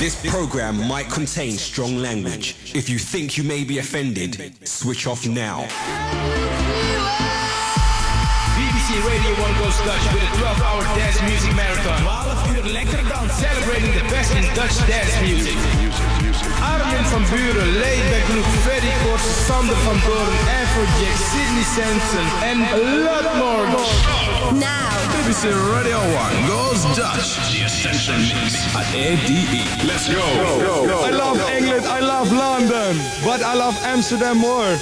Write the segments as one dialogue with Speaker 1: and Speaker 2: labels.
Speaker 1: This program might contain strong language. If you think you may be offended, switch off now.
Speaker 2: BBC Radio 1 goes Dutch with a 12-hour dance music marathon. 12 uur lekker dans. Celebrating the best in Dutch dance music. Armin van Buuren, Laidback Luke, Freddy Kors, Sander van Doorn, Afrojack, Sidney Samson, and a lot more.
Speaker 3: Now.
Speaker 4: BBC Radio 1 goes Dutch.
Speaker 5: The Essential Mix
Speaker 4: at ADE.
Speaker 5: Let's go.
Speaker 6: I love England, I love London, but I love Amsterdam more.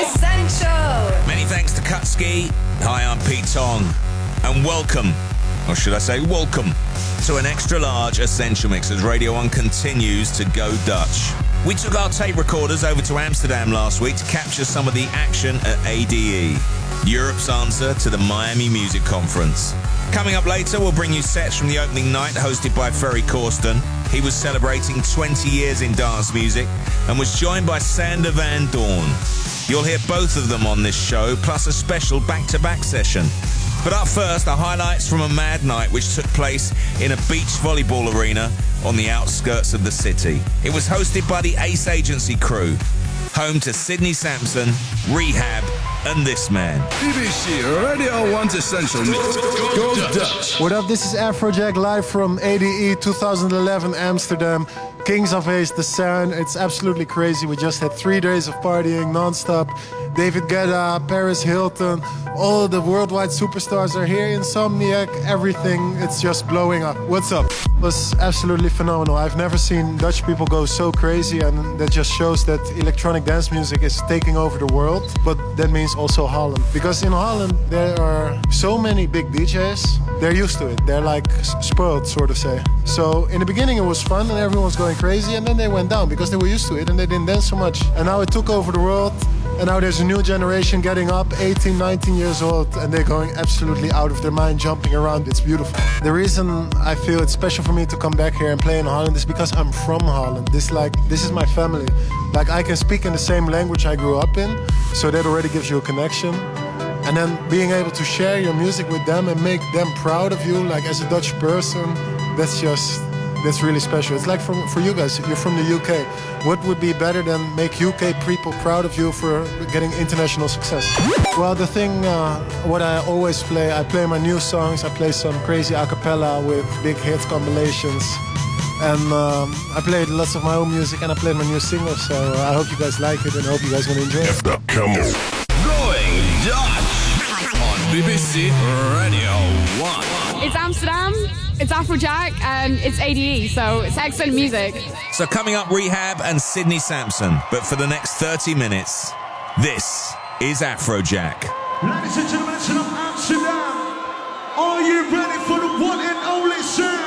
Speaker 3: Essential.
Speaker 7: Many thanks to Kutski. Hi, I'm Pete Tong. And welcome, or should I say welcome, to an extra large Essential Mix as Radio 1 continues to go Dutch. We took our tape recorders over to Amsterdam last week to capture some of the action at ADE, Europe's answer to the Miami Music Conference. Coming up later, we'll bring you sets from the opening night hosted by Ferry Corsten. He was celebrating 20 years in dance music and was joined by Sander Van Doorn. You'll hear both of them on this show, plus a special back-to-back session. But up first, the highlights from a mad night which took place in a beach volleyball arena on the outskirts of the city. It was hosted by the Ace Agency crew, home to Sidney Samson, R3hab, and this man.
Speaker 4: BBC Radio 1's Essential Mix goes Dutch.
Speaker 8: What up? This is Afrojack live from ADE 2011 Amsterdam. Kings of Ace, the sound. It's absolutely crazy. We just had three days of partying non-stop. David Guetta, Paris Hilton, all the worldwide superstars are here. Insomniac, everything. It's just blowing up. What's up? It was absolutely phenomenal. I've never seen Dutch people go so crazy, and that just shows that electronic dance music is taking over the world. But that means also Holland, because in Holland there are so many big DJs. They're used to it. They're like spoiled, sort of say. So in the beginning it was fun and everyone was going crazy, and then they went down because they were used to it and they didn't dance so much. And now it took over the world. And now there's a new generation getting up, 18, 19 years old, and they're going absolutely out of their mind, jumping around. It's beautiful. The reason I feel it's special for me to come back here and play in Holland is because I'm from Holland. This like this is my family. Like I can speak in the same language I grew up in, so that already gives you a connection. And then being able to share your music with them and make them proud of you, like as a Dutch person, that's just that's really special. It's like for, for you guys, if you're from the UK. What would be better than make UK people proud of you for getting international success? Well, the thing, uh, what I always play, I play my new songs. I play some crazy a cappella with big hit compilations. And um, I played lots of my own music and I played my new single. So I hope you guys like it and I hope you guys gonna enjoy it.
Speaker 4: Come on. Going Dutch on BBC Radio 1.
Speaker 9: It's Amsterdam, it's Afrojack, and it's ADE, so it's excellent music.
Speaker 7: So coming up, R3hab and Sidney Samson. But for the next 30 minutes, this is Afrojack.
Speaker 10: Ladies and gentlemen, it's from Amsterdam. Are you ready for the one and only sound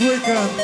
Speaker 10: this weekend.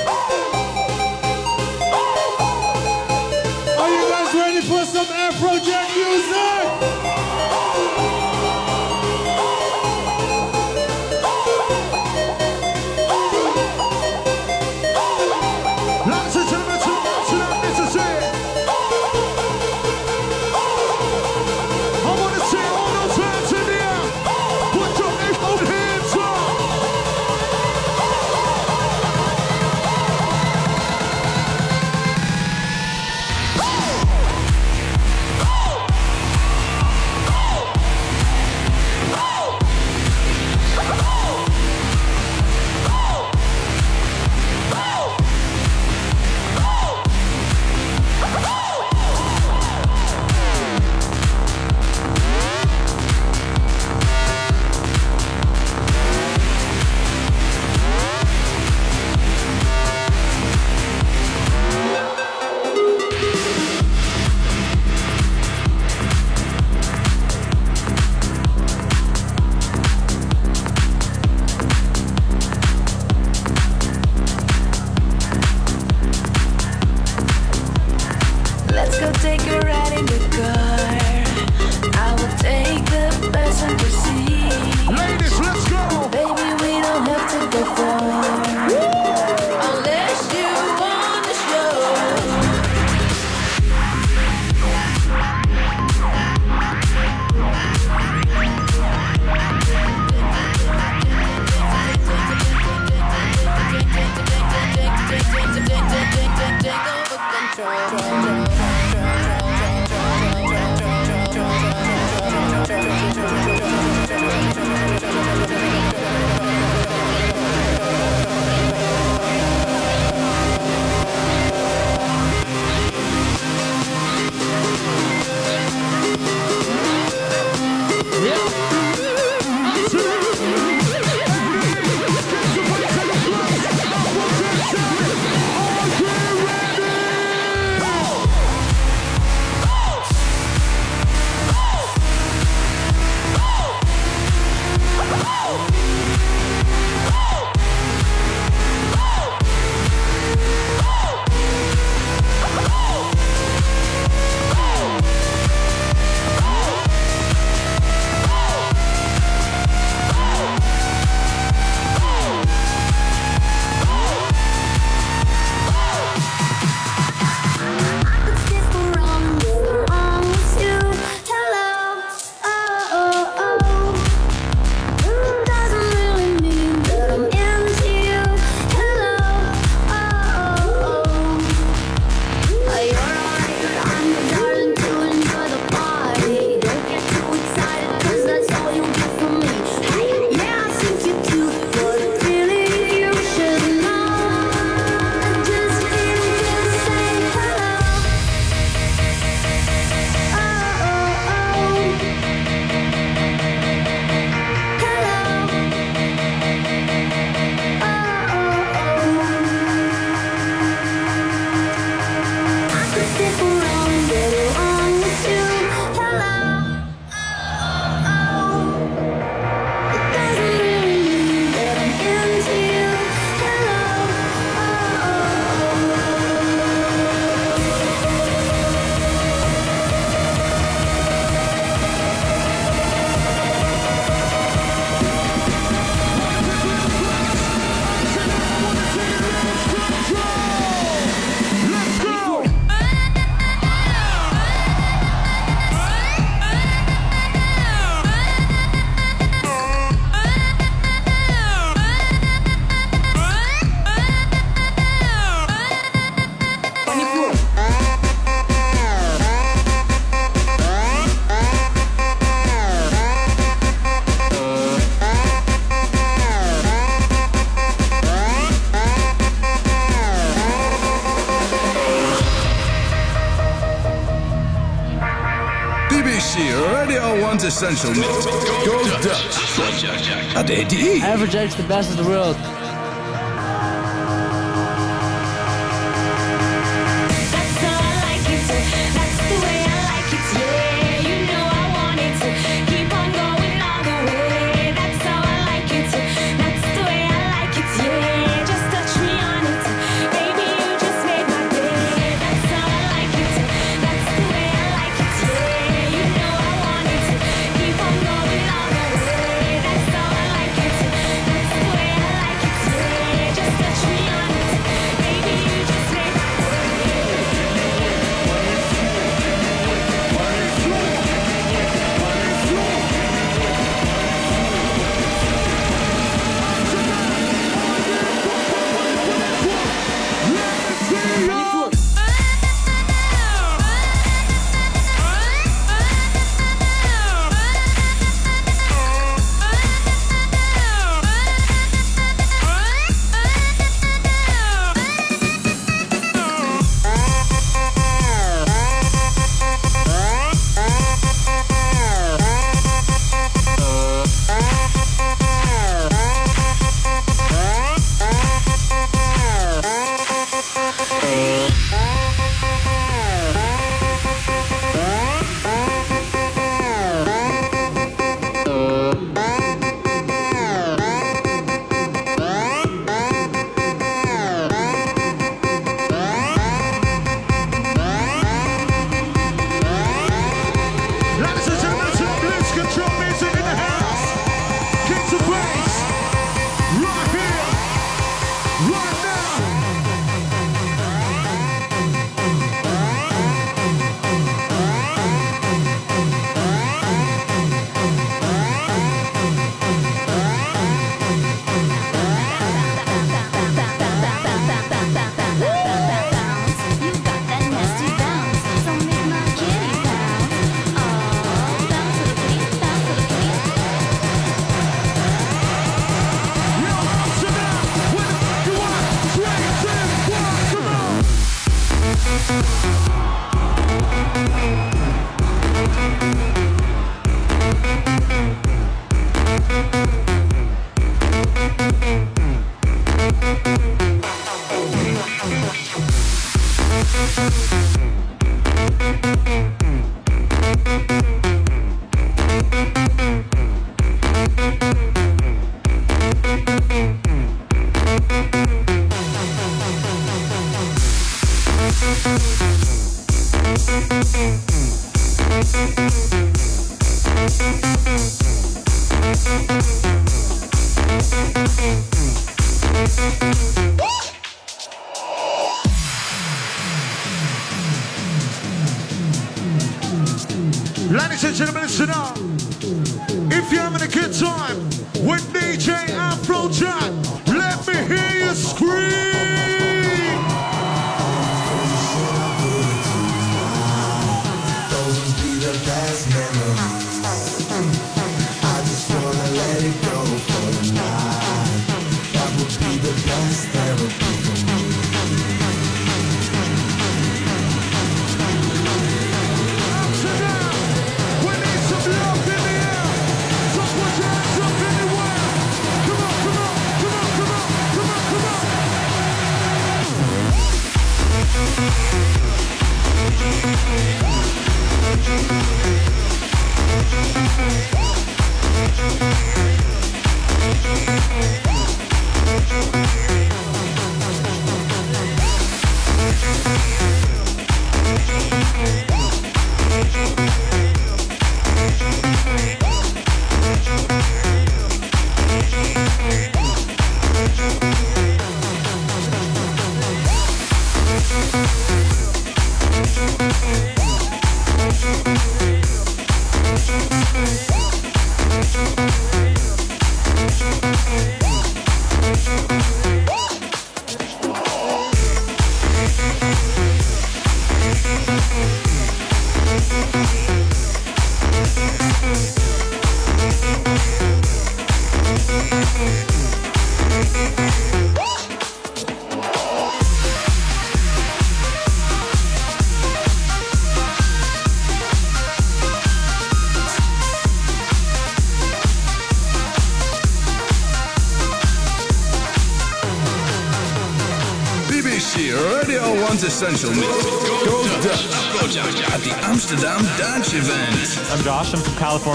Speaker 4: Radio 1's Essential Mix. Go Dutch. At ADE.
Speaker 5: Afrojack's the best of the world.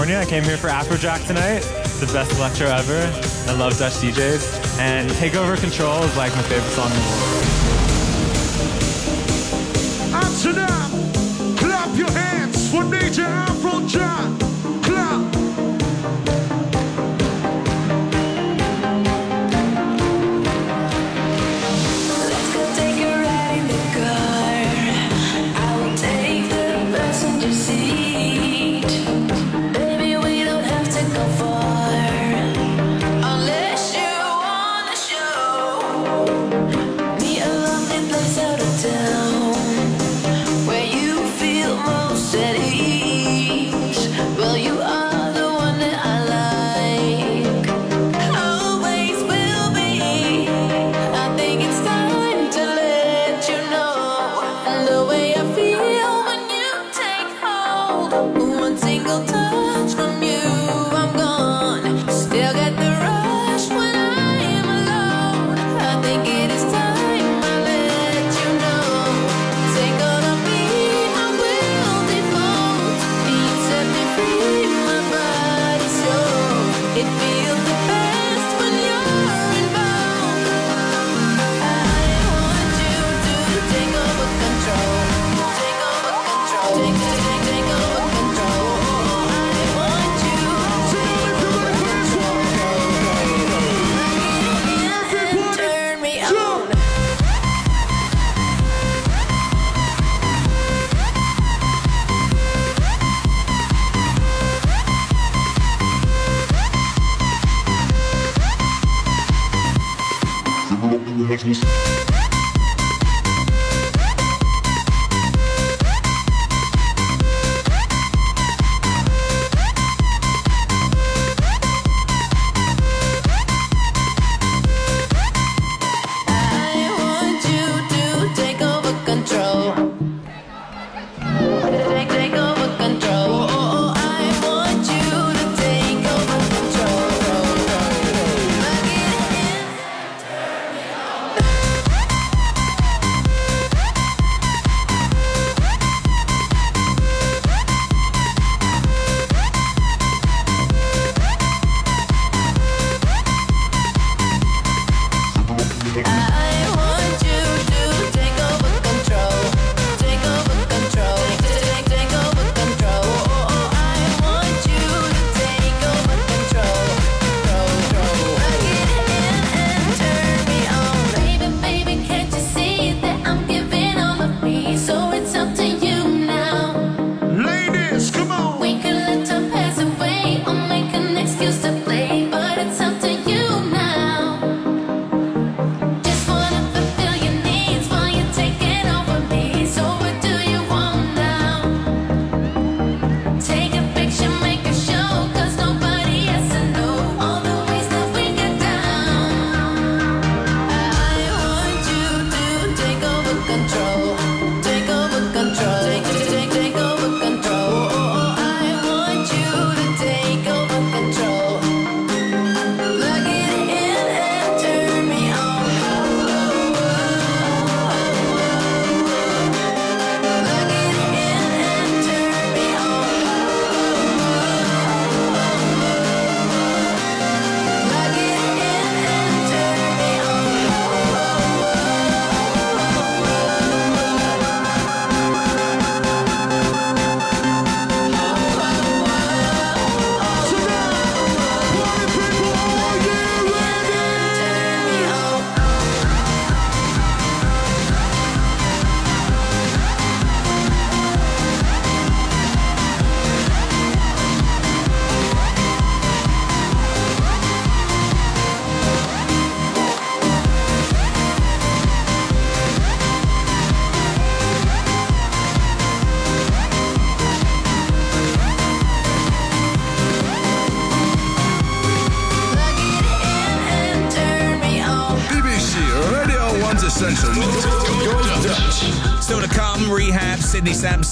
Speaker 5: California. I came here for Afrojack tonight, the best electro ever. I love Dutch DJs. And Takeover Control is like my favorite song in the world.
Speaker 10: Amsterdam, clap your hands for Major Afrojack.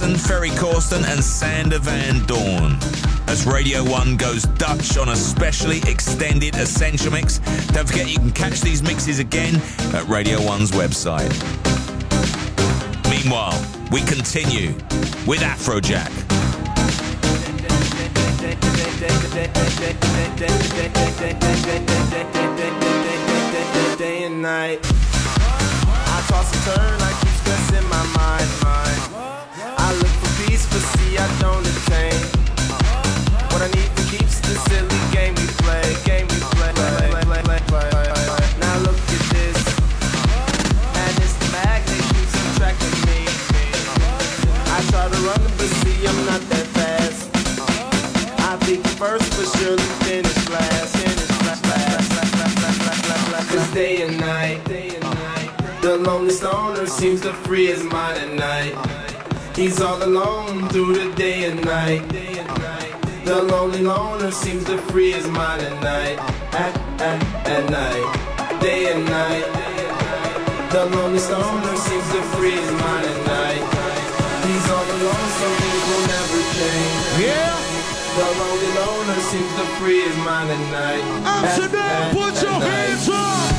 Speaker 7: Ferry Corsten, and Sander Van Doorn. As Radio 1 goes Dutch on a specially extended Essential Mix. Don't forget you can catch these mixes again at Radio 1's website. Meanwhile, we continue with Afrojack.
Speaker 11: Day and night, I toss and turn I keep stressing my mind. mind. I. What I need to the silly game we play, game we play. Now look at this. The magnet keeps attracting me. I try to run, but I'm not that fast. I first, but surely finish last. Day and night, day and night. The lonely stoner seems to free his mind at night. He's all alone through the day and night. The lonely loner seems to free his mind at night. At, at, at night. Day and night. The lonely stoner seems to free his mind at night. He's all alone, so things will never change.
Speaker 10: Yeah.
Speaker 11: The lonely loner seems to free his mind at night.
Speaker 10: Amsterdam, put your hands up.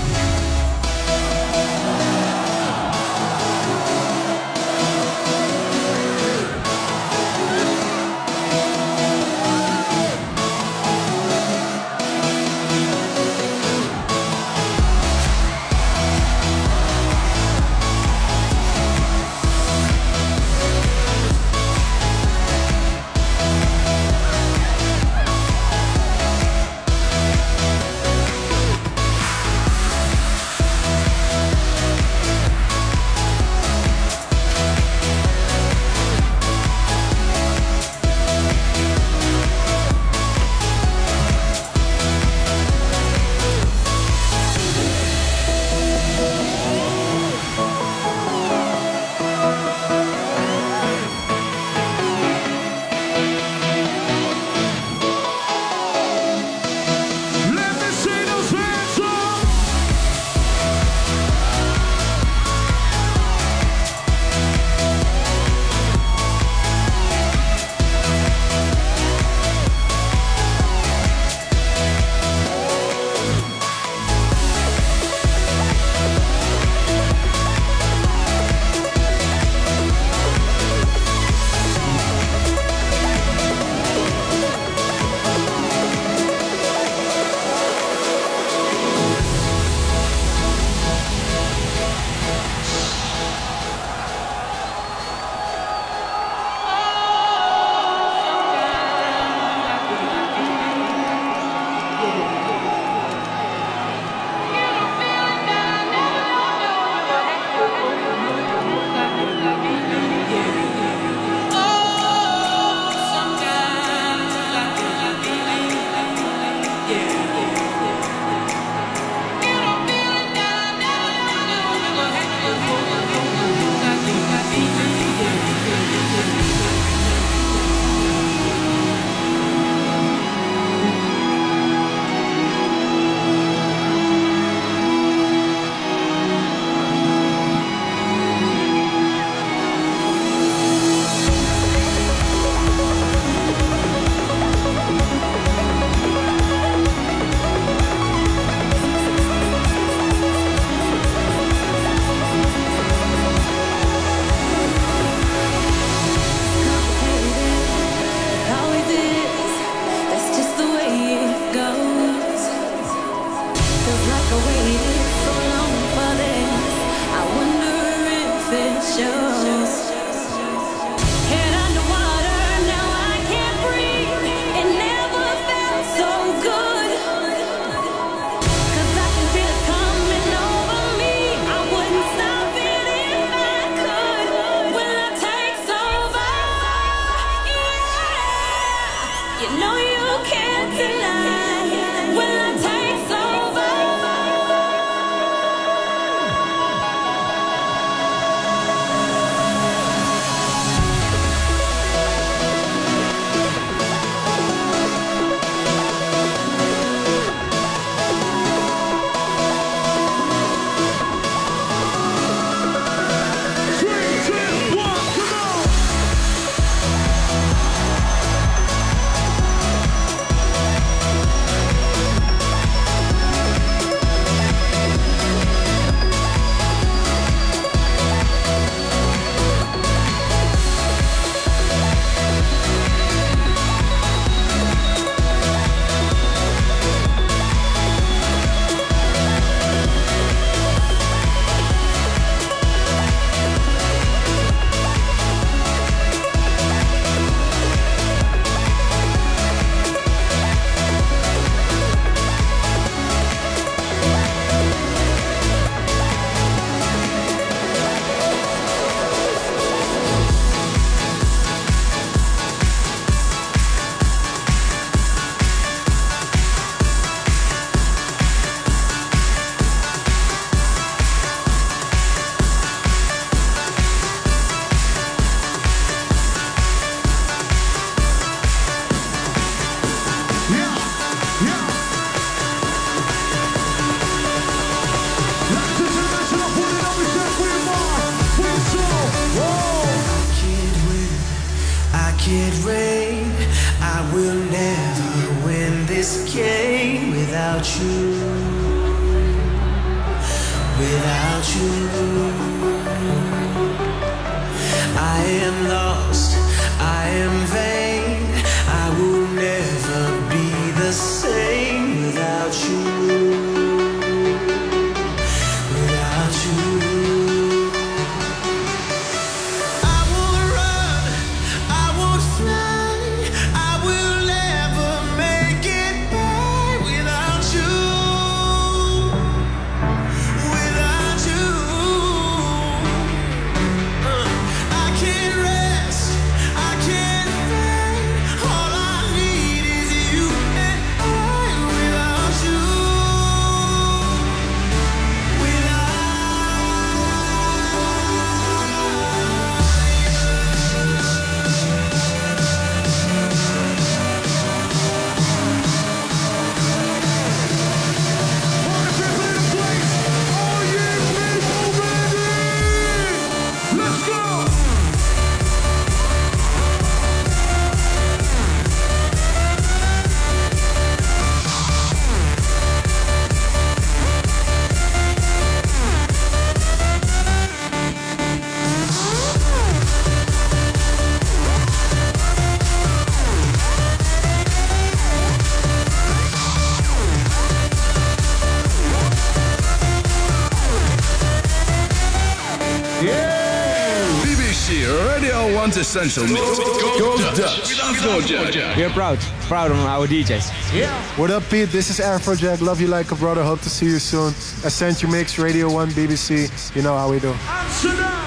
Speaker 11: Essential
Speaker 10: Mix. Go,
Speaker 4: go, go Dutch. Dutch.
Speaker 12: We are proud. Proud on our DJs. Yeah.
Speaker 8: What up, Pete? This is Afrojack. Love you like a brother. Hope to see you soon. Essential Mix, Radio 1, BBC. You know how we do.
Speaker 10: Amsterdam.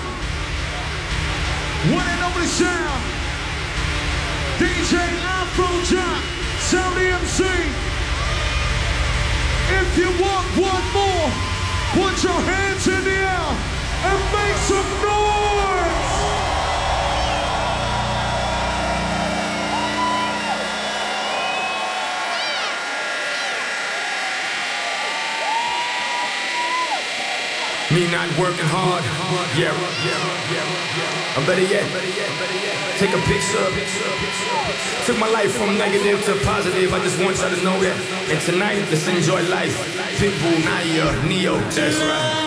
Speaker 13: What working hard. Yeah, I'm better yet. Take a picture. Took my life from negative to positive. I just want y'all to know that. And tonight, let's enjoy life. Pitbull, Nayer, Ne-Yo. That's right.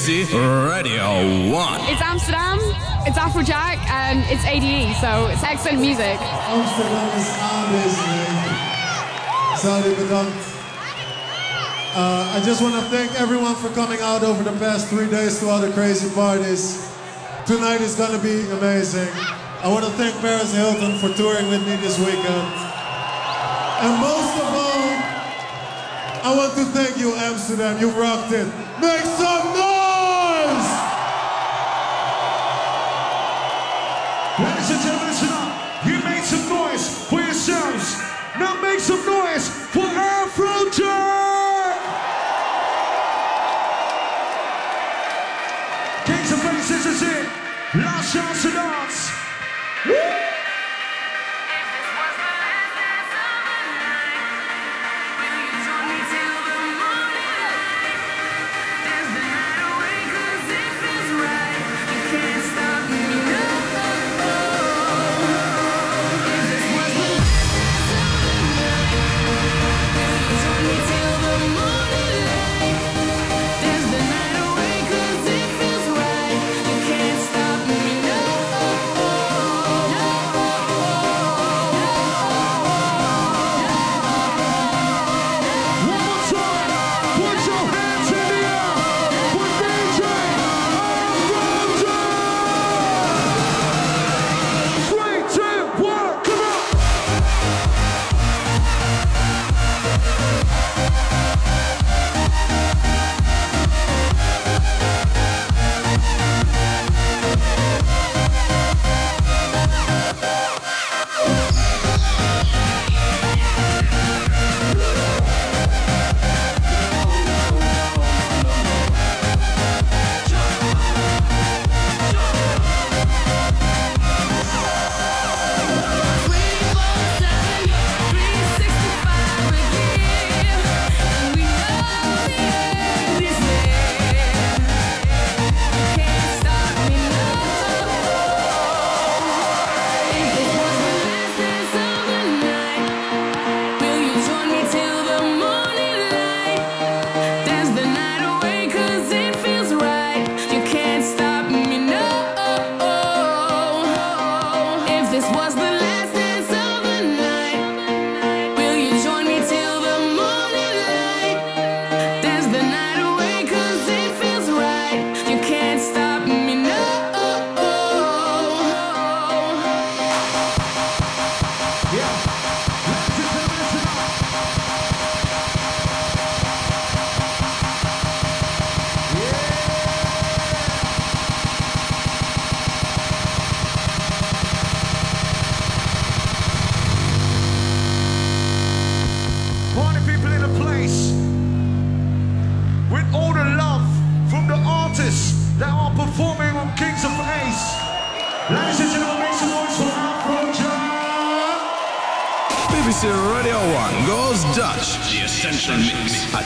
Speaker 4: BBC Radio 1.
Speaker 9: It's Amsterdam, it's Afrojack, and it's ADE, so it's excellent music.
Speaker 14: Amsterdam is aanwezig. Sorry, bedankt. Uh, I just want to thank everyone for coming out over the past three days to all the crazy parties. Tonight is going to be amazing. I want to thank Paris Hilton for touring with me this weekend. And most of all, I want to thank you, Amsterdam. You rocked it.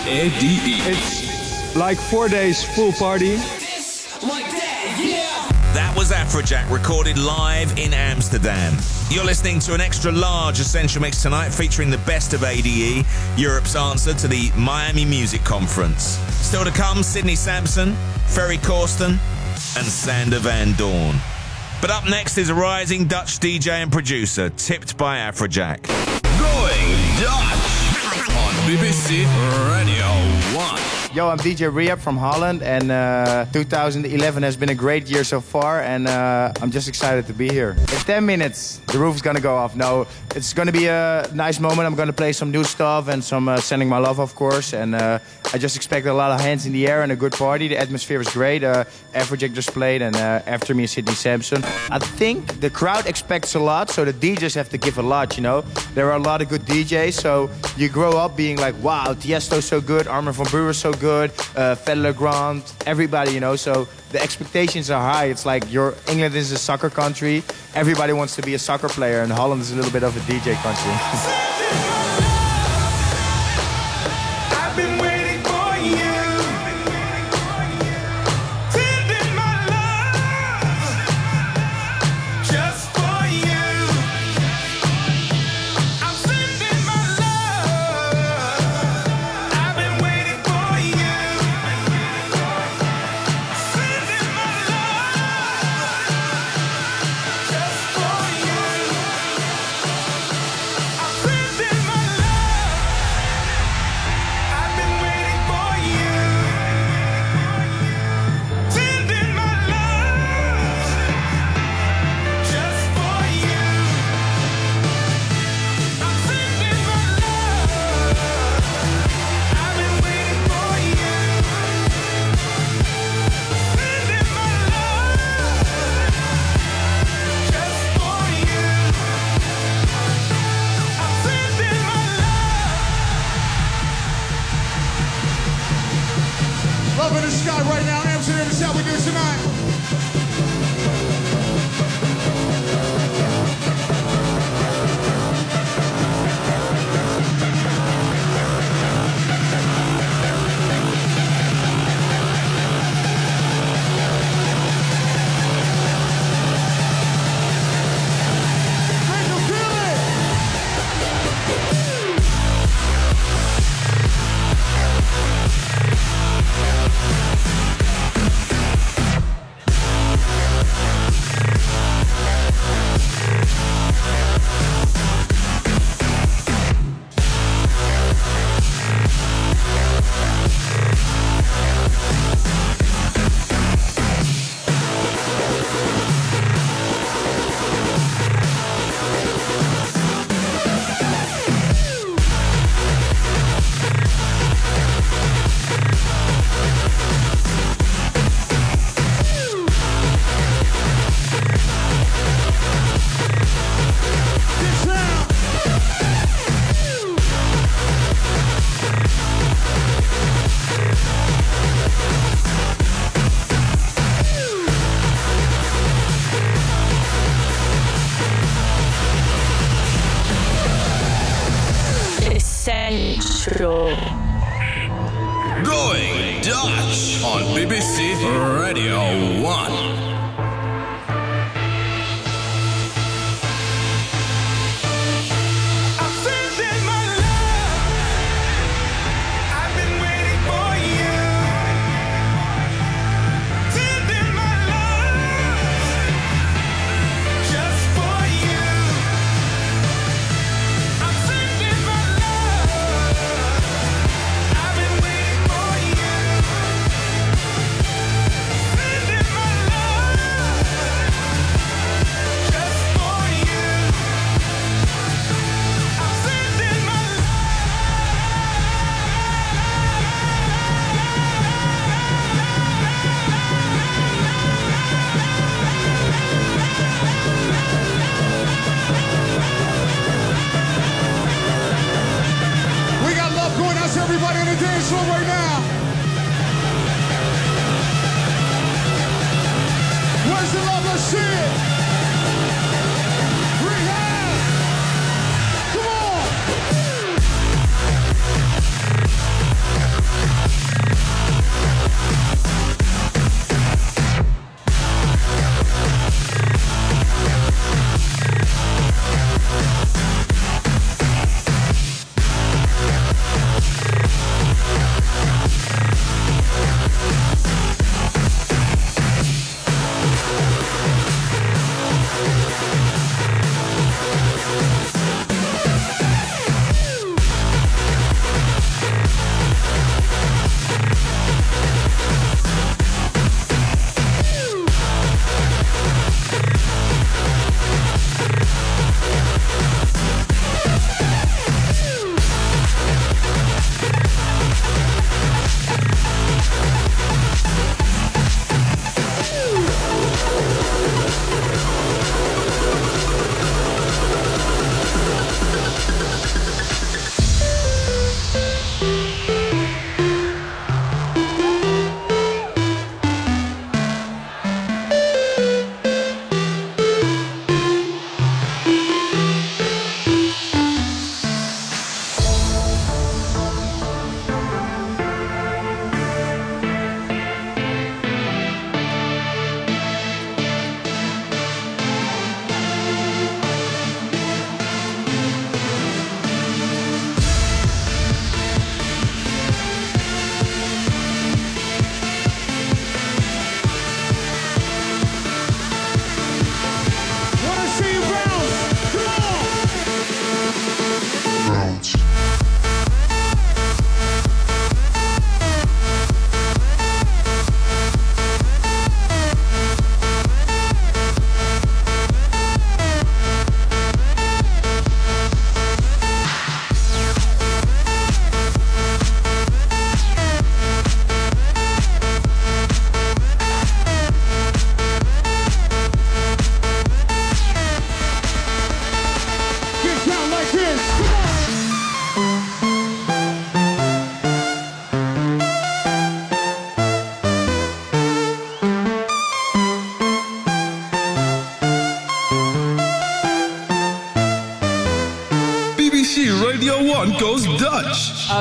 Speaker 4: ADE.
Speaker 2: It's like four days full party.
Speaker 7: That was Afrojack recorded live in Amsterdam. You're listening to an extra large Essential Mix tonight featuring the best of ADE, Europe's answer to the Miami Music Conference. Still to come, Sidney Samson, Ferry Corsten, and Sander Van Doorn. But up next is a rising Dutch DJ and producer, tipped by Afrojack.
Speaker 4: Going Dutch on BBC Radio 1.
Speaker 12: Yo, I'm DJ R3hab from Holland, and uh, 2011 has been a great year so far, and uh, I'm just excited to be here. In 10 minutes, the roof's gonna go off. No, it's gonna be a nice moment. I'm gonna play some new stuff and some uh, Sending My Love, of course, and uh, I just expect a lot of hands in the air and a good party. The atmosphere was great. Uh, Afrojack just played, and uh, after me is Sidney Samson. I think the crowd expects a lot, so the DJs have to give a lot, you know? There are a lot of good DJs, so you grow up being like, wow, Tiesto's so good, Armin van Buuren so good, uh, Fedde Le Grand, everybody, you know? So the expectations are high. It's like your England is a soccer country. Everybody wants to be a soccer player, and Holland is a little bit of a DJ country.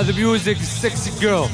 Speaker 15: the
Speaker 13: music, sexy girl.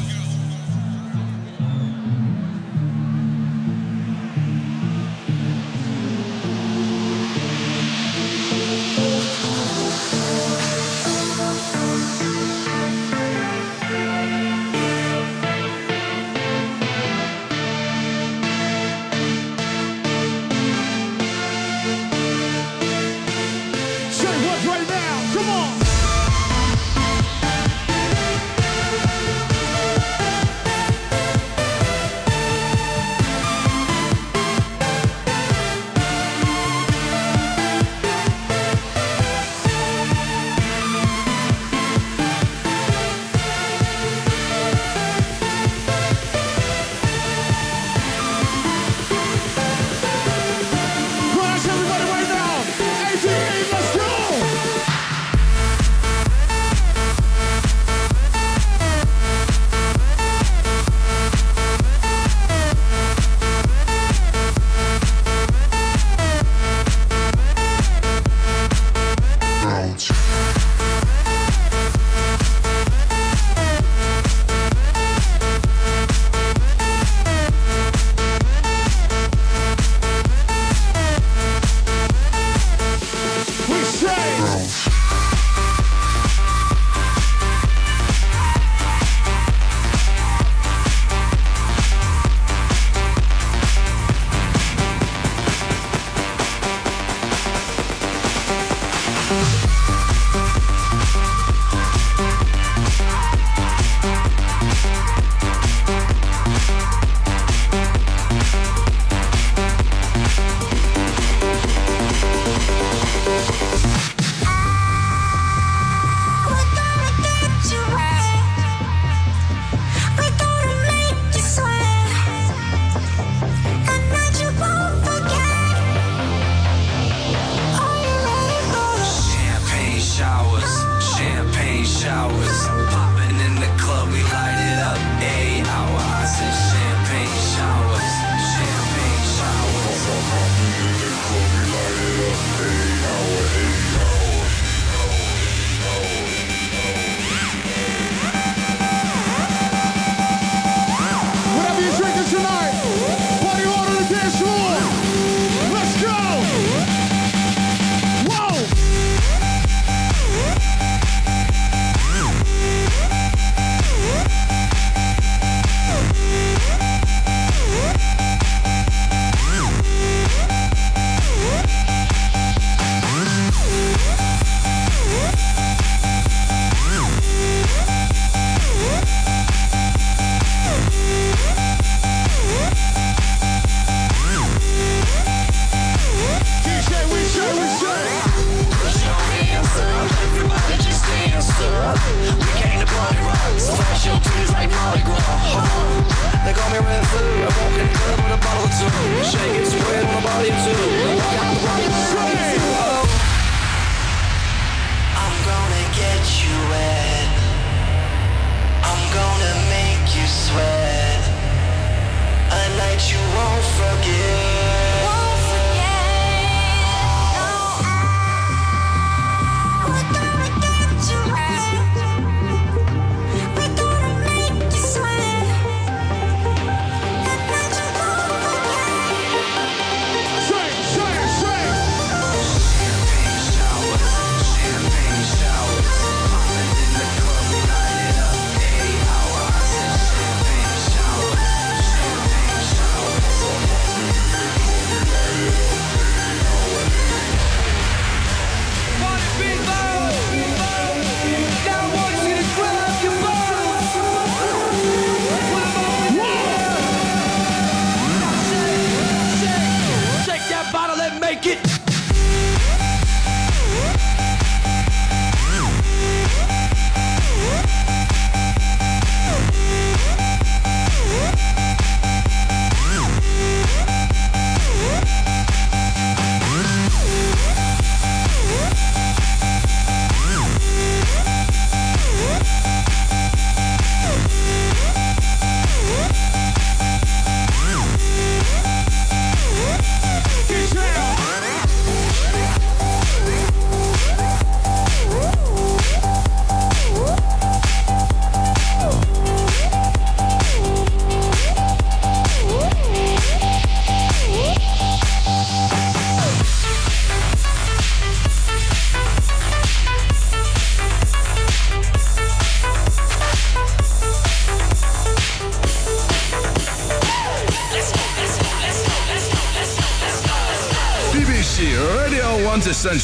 Speaker 16: Go,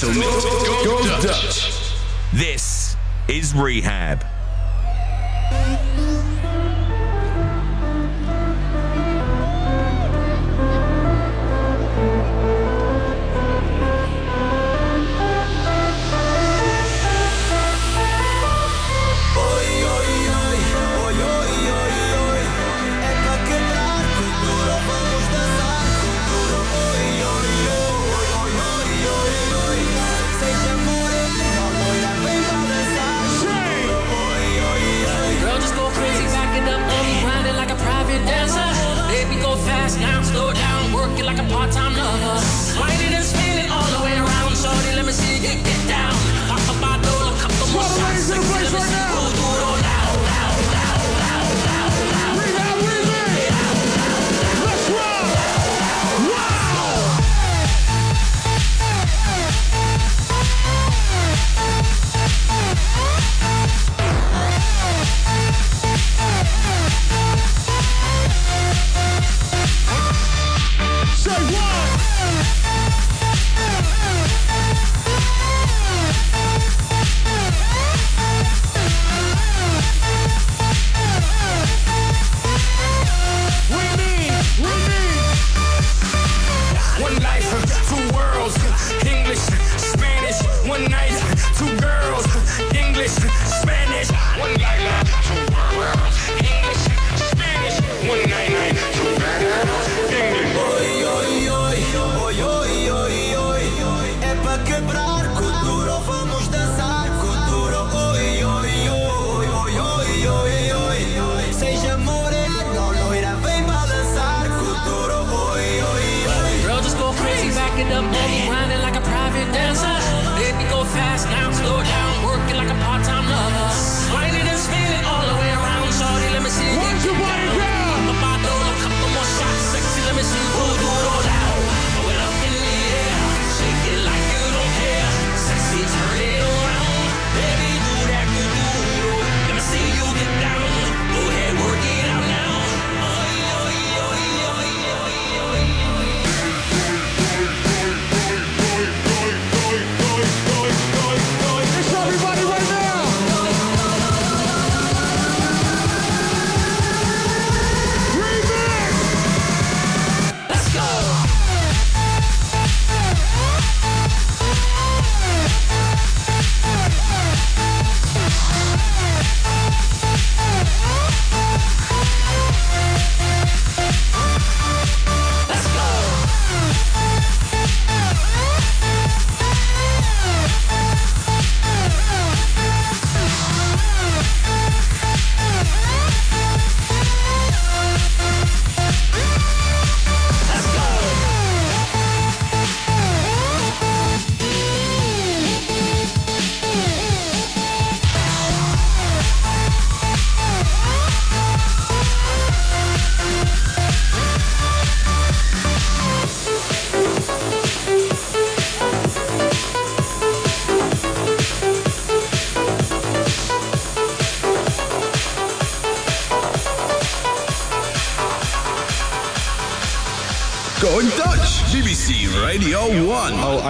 Speaker 16: Go
Speaker 4: Dutch. Dutch. This is
Speaker 6: R3hab.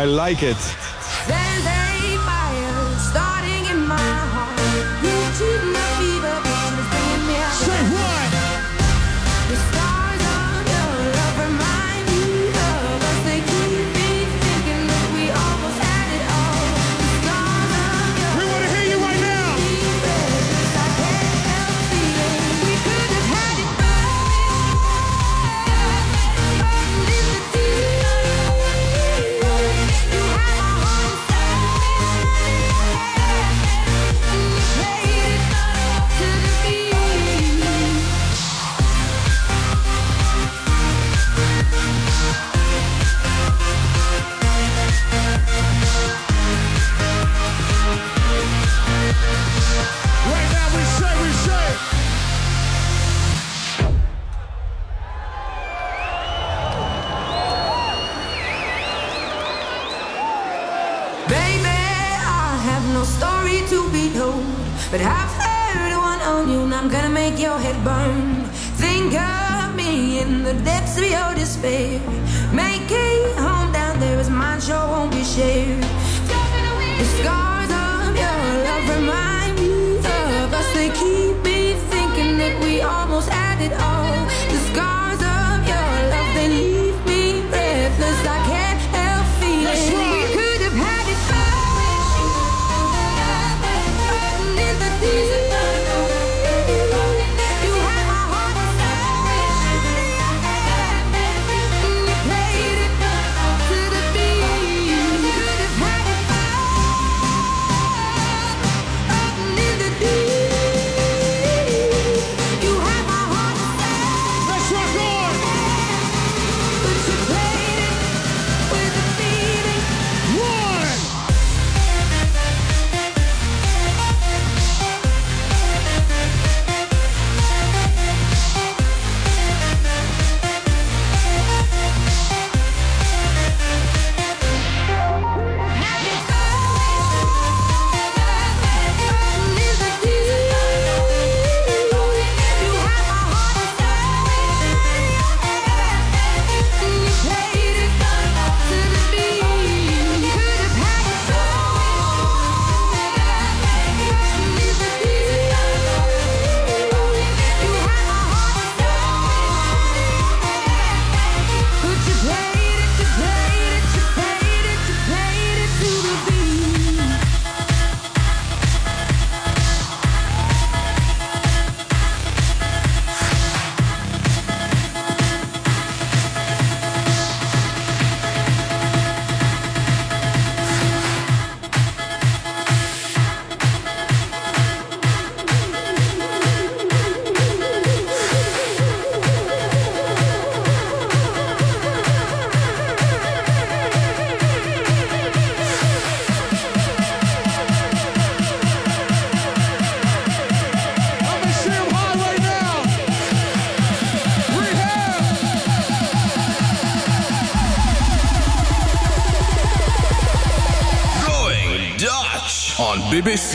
Speaker 6: I like it.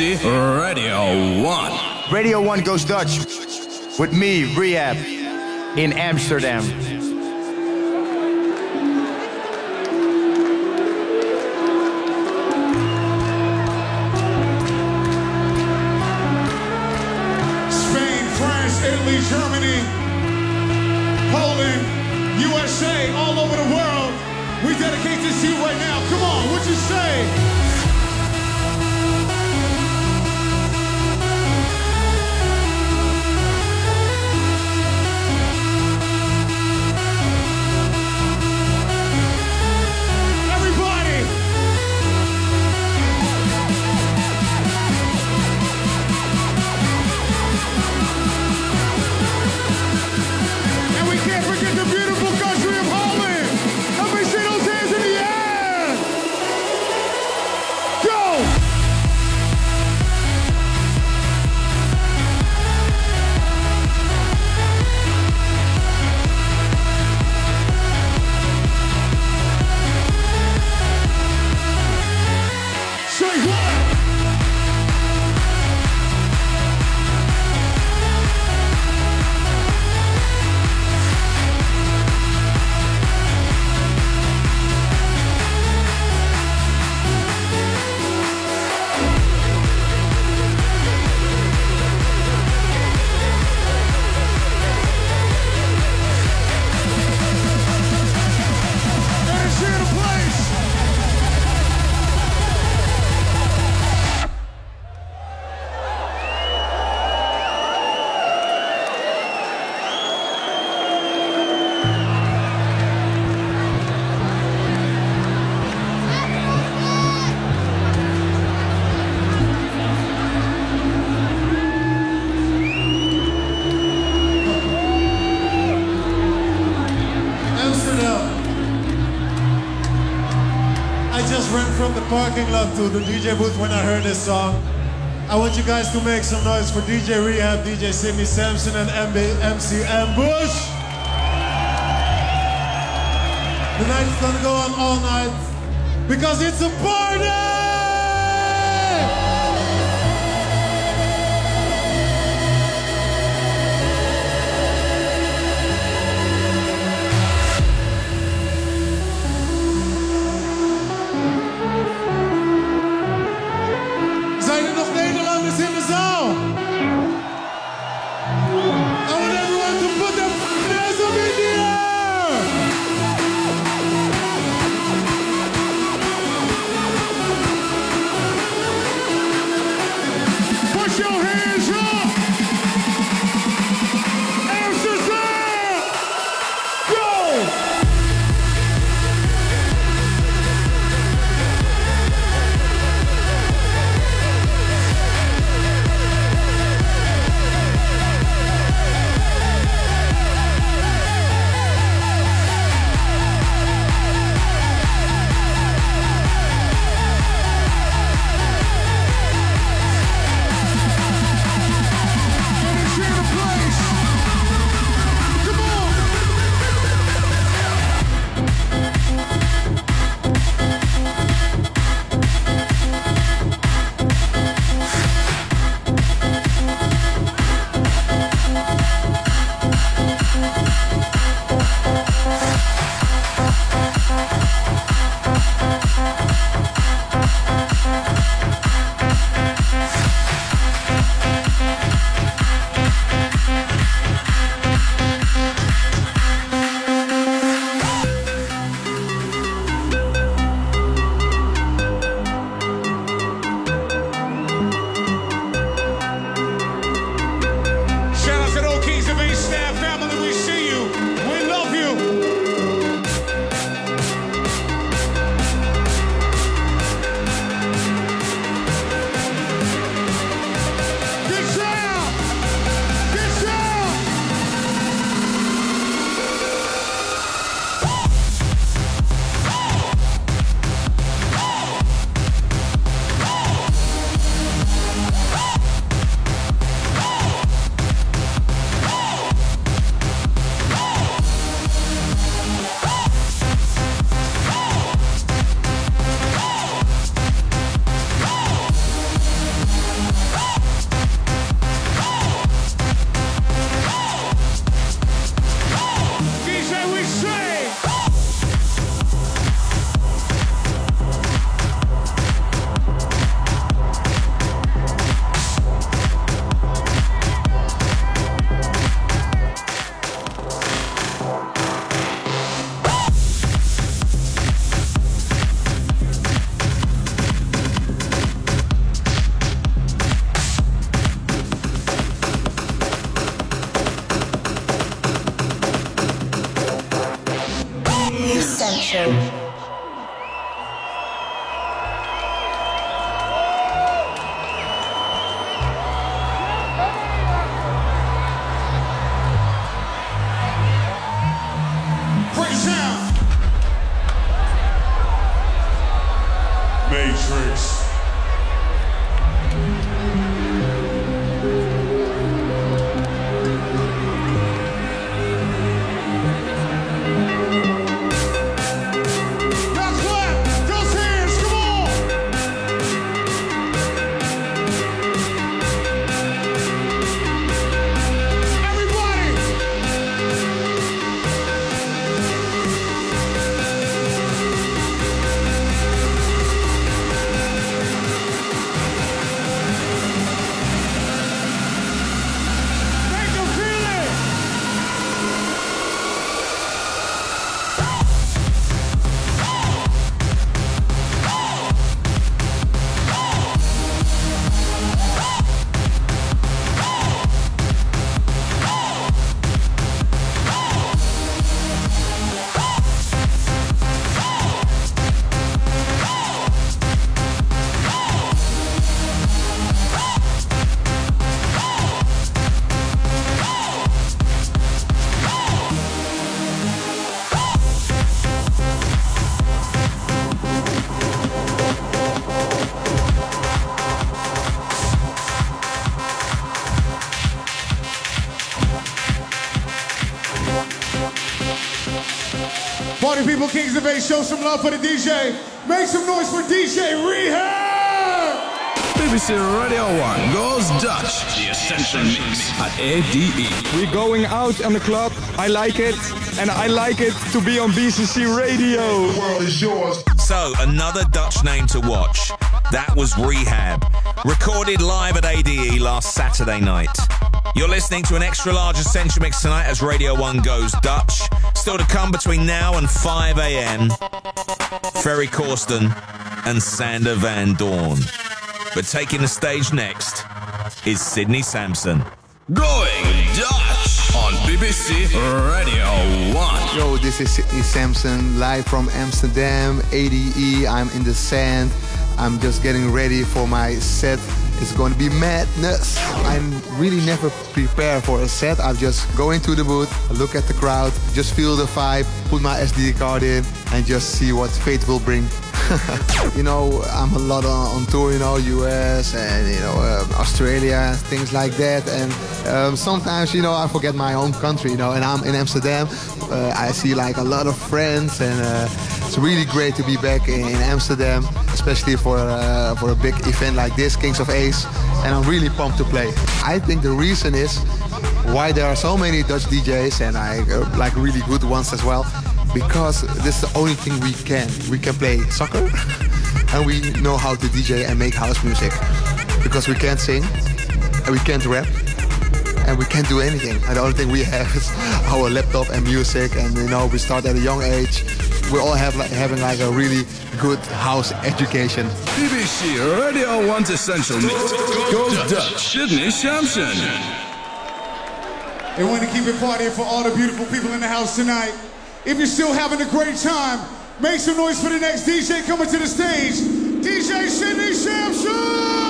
Speaker 4: Radio 1.
Speaker 13: Radio 1 goes Dutch with me, R3hab, in Amsterdam.
Speaker 8: DJ Booth when I heard this song. I want you guys to make some noise for DJ R3hab, DJ Sidney Samson, and MB, MC Ambush. The night is gonna go on all night because it's a party!
Speaker 13: Show some love for the DJ. Make some noise for DJ R3hab.
Speaker 4: BBC Radio 1 goes Dutch. The Essential Mix at ADE.
Speaker 2: We're going out on the club. I like it. And I like it to be on BCC Radio. The
Speaker 13: world is yours.
Speaker 7: So, another Dutch name to watch. That was R3hab. Recorded live at ADE last Saturday night. You're listening to an extra large Essential Mix tonight as Radio 1 goes Dutch. Still to come between now and 5 a.m. Ferry Corsten and Sander Van Doorn. But taking the stage next is Sidney Samson.
Speaker 4: Going Dutch on BBC Radio 1.
Speaker 17: Yo, this is Sidney Samson live from Amsterdam, ADE. I'm in the sand. I'm just getting ready for my set. It's going to be madness. I'm really never prepared for a set. I just go into the booth, look at the crowd, just feel the vibe, put my SD card in, and just see what fate will bring. you know, I'm a lot on, on tour, you know, US and, you know, um, Australia, things like that. And um, sometimes, you know, I forget my own country, you know, and I'm in Amsterdam. Uh, I see like a lot of friends and uh, it's really great to be back in, in Amsterdam, especially for, uh, for a big event like this, Kings of Ace. And I'm really pumped to play. I think the reason is why there are so many Dutch DJs and I uh, like really good ones as well because this is the only thing we can. We can play soccer and we know how to DJ and make house music because we can't sing and we can't rap and we can't do anything. And the only thing we have is our laptop and music and you know we start at a young age. We all have like having like a really good house education.
Speaker 4: BBC Radio 1's Essential Mix goes Dutch. Sidney Samson.
Speaker 13: They want to keep it partying for all the beautiful people in the house tonight. If you're still having a great time, make some noise for the next DJ coming to the stage. DJ
Speaker 18: Sidney Samson!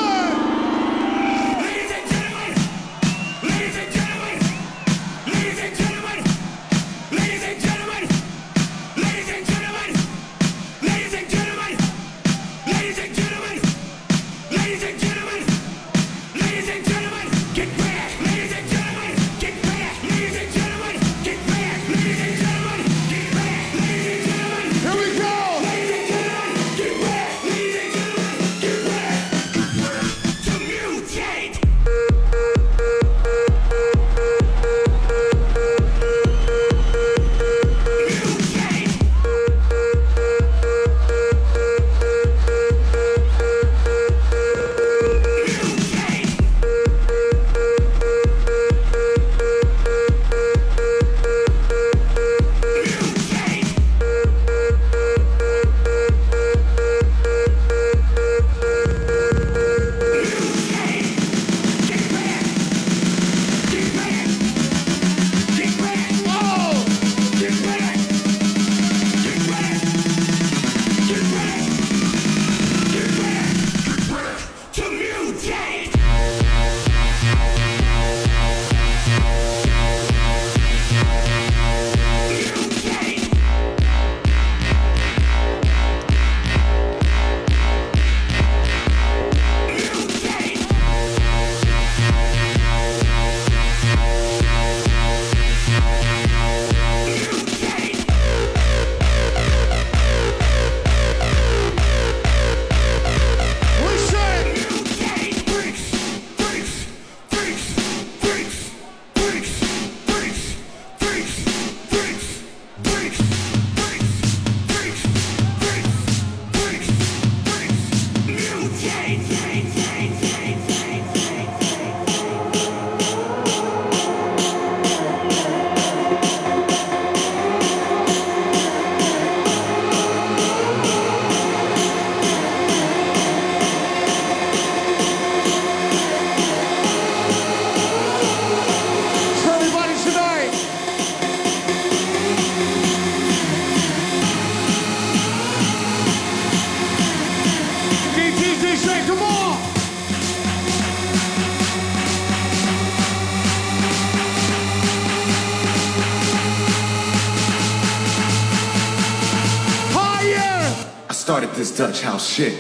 Speaker 18: Dutch house shit.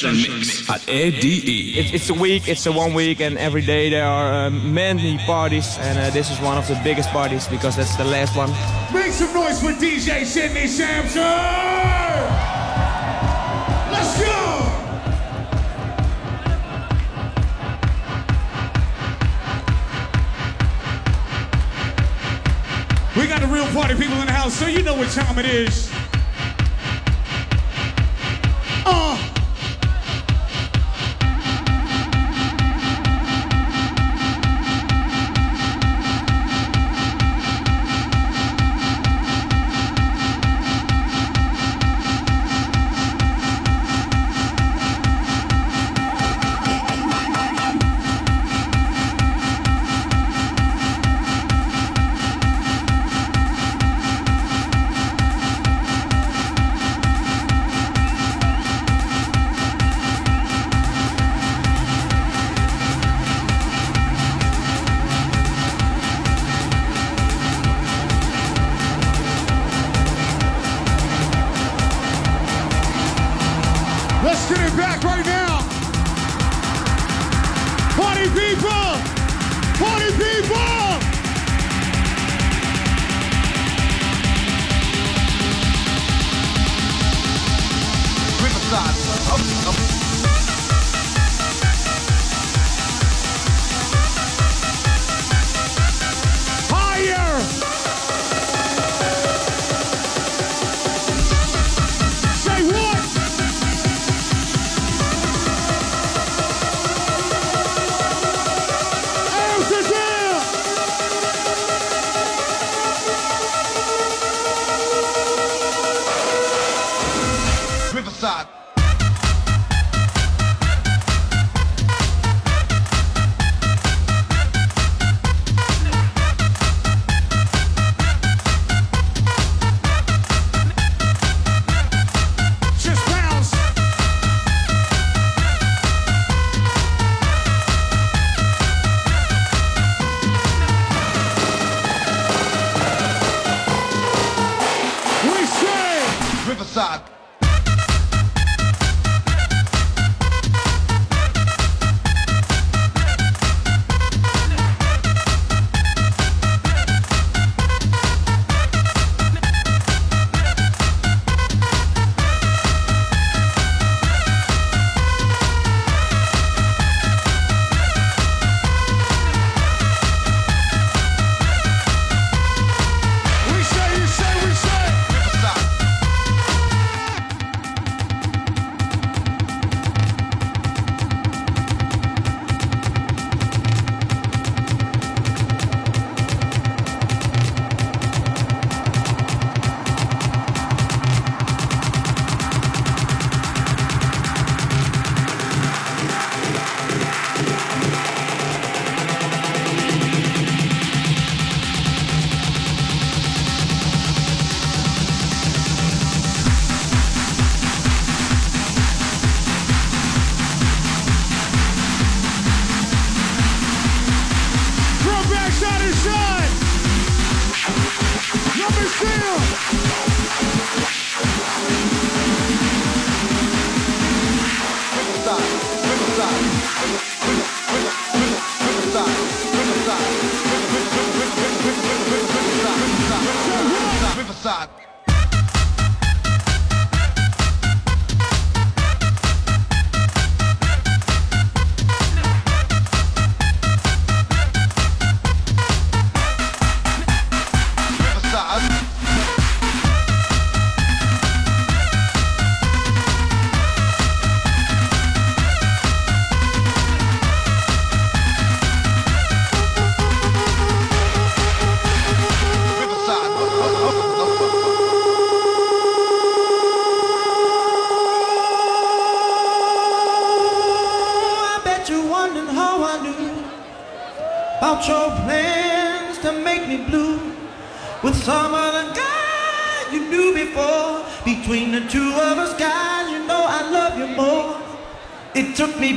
Speaker 18: The
Speaker 4: Essential Mix at ADE.
Speaker 12: It's, it's a week, it's a one week, and every day there are uh, many parties, and uh, this is one of the biggest parties because that's the last one.
Speaker 13: Make some noise for DJ Sidney Samson. Let's go. We got the real party people in the house, so you know what time it is.
Speaker 19: fatto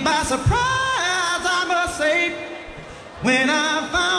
Speaker 19: by surprise, I must say, when I
Speaker 13: find.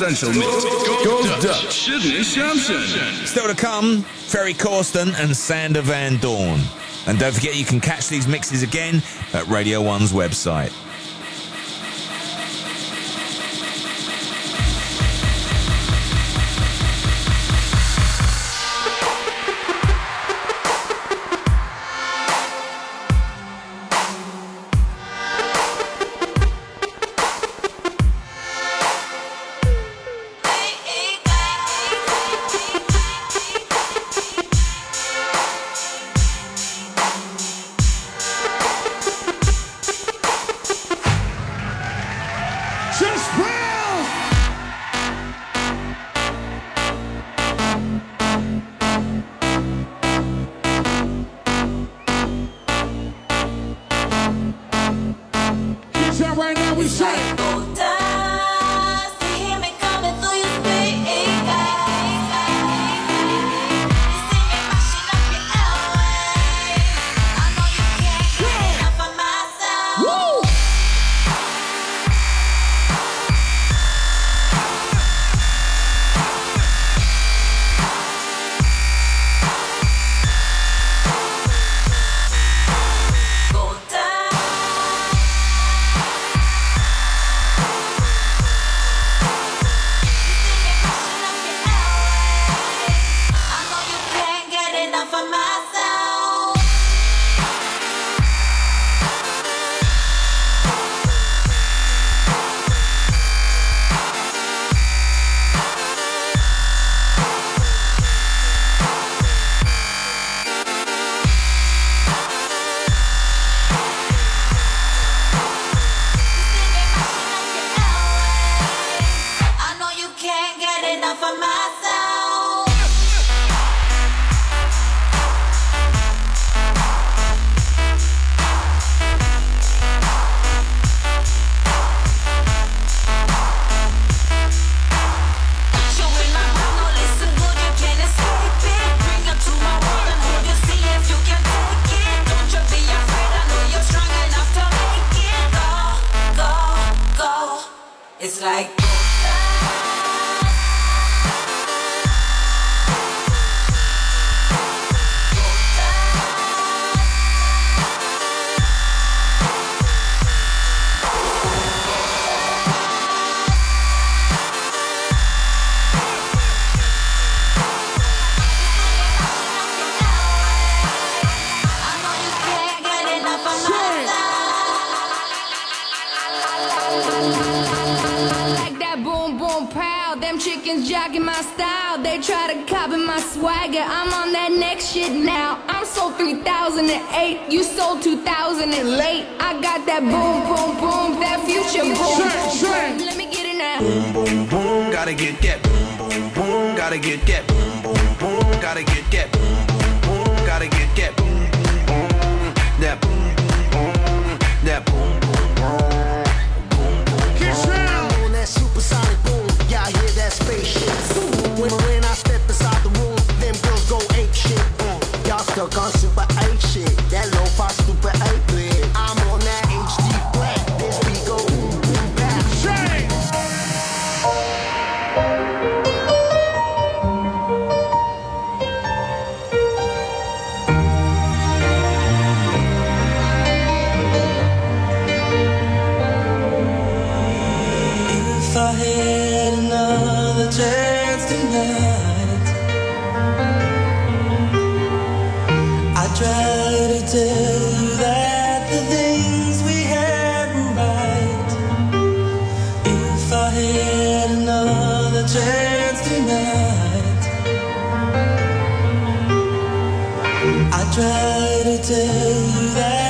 Speaker 13: Essential Mix. Dutch. Sidney Samson.
Speaker 20: Still to come, Ferry Corsten and Sander Van Doorn. And don't forget you can catch these mixes again at Radio 1's website.
Speaker 21: Try to
Speaker 22: tell you that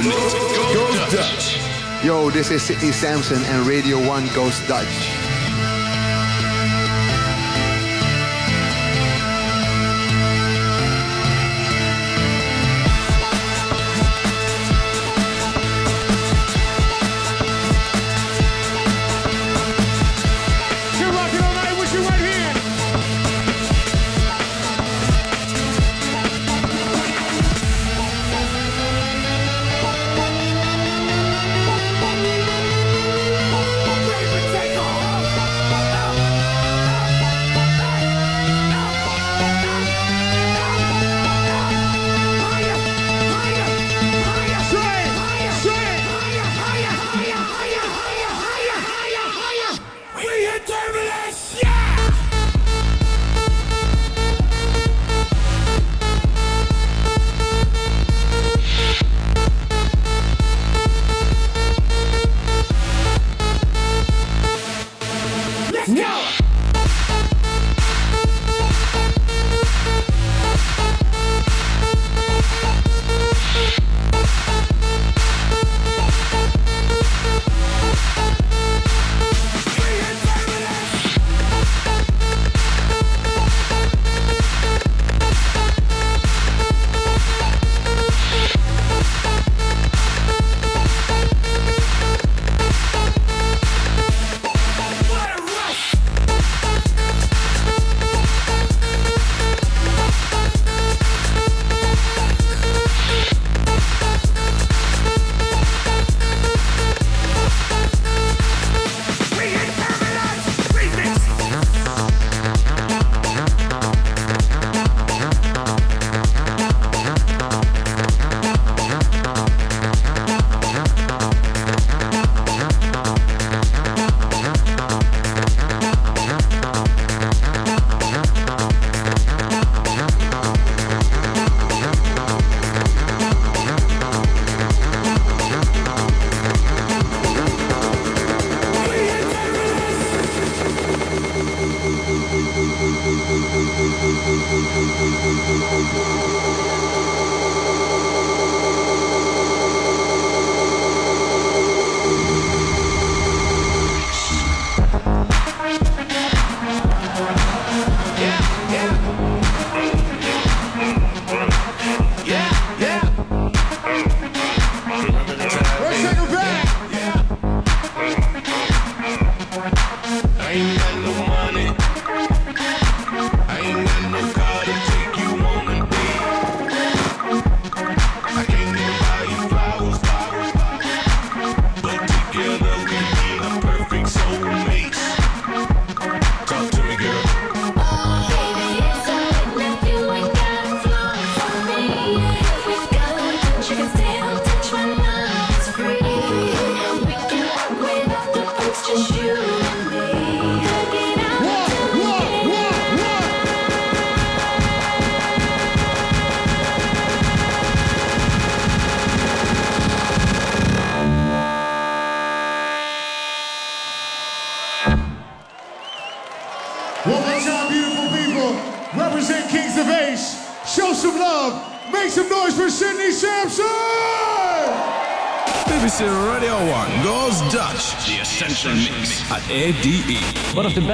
Speaker 4: Mix. Goes Dutch.
Speaker 13: Yo, this is Sidney Samson and Radio 1 Goes Dutch.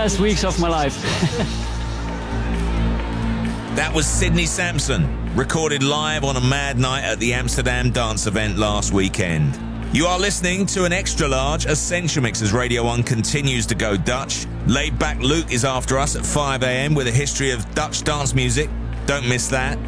Speaker 23: Best weeks of my life.
Speaker 7: That was Sidney Samson, recorded live on a mad night at the Amsterdam dance event last weekend. You are listening to an extra large Essential Mix as Radio 1 continues to go Dutch. Laidback Luke is after us at 5 a.m. with a history of Dutch dance music. Don't miss that.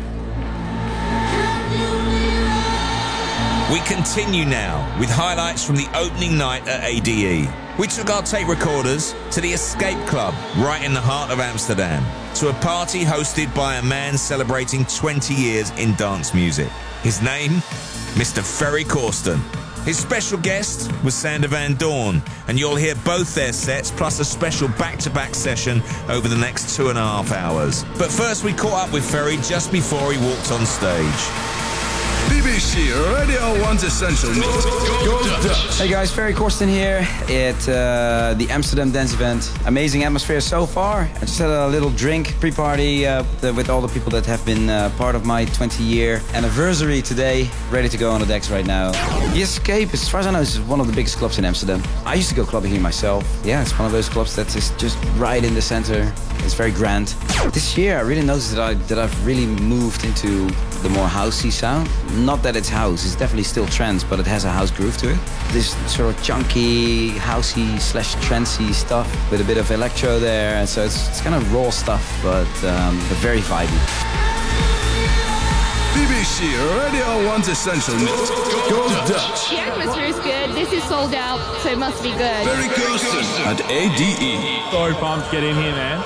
Speaker 7: We continue now with highlights from the opening night at ADE. We took our tape recorders to the Escape Club right in the heart of Amsterdam to a party hosted by a man celebrating 20 years in dance music. His name, Mr. Ferry Corsten. His special guest was Sander Van Doorn, and you'll hear both their sets plus a special back to back session over the next two and a half hours. But first, we caught up with Ferry just before he walked on stage.
Speaker 4: BBC Radio 1's Essential Mix. Goes Dutch.
Speaker 24: Hey guys, Ferry Corsten here at uh, the Amsterdam Dance Event. Amazing atmosphere so far. I just had a little drink pre-party uh, with all the people that have been uh, part of my 20-year anniversary today. Ready to go on the decks right now. The Escape, as far as I know, is one of the biggest clubs in Amsterdam. I used to go clubbing here myself. Yeah, it's one of those clubs that is just right in the center. It's very grand. This year, I really noticed that I that I've really moved into the more housey sound. Not that it's house, it's definitely still trance, but it has a house groove to it. This sort of chunky, housey slash trancey stuff with a bit of electro there, and so it's, it's kind of raw stuff, but um, but very vibey.
Speaker 4: BBC Radio 1's Essential Mix. Goes Dutch.
Speaker 25: The atmosphere is good. This is sold out, so it must be good.
Speaker 4: Ferry Corsten at ADE.
Speaker 5: Sorry, pumped. Get in here, man.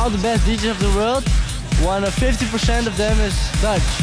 Speaker 26: All the best DJs of the world. One of 50% of them is Dutch.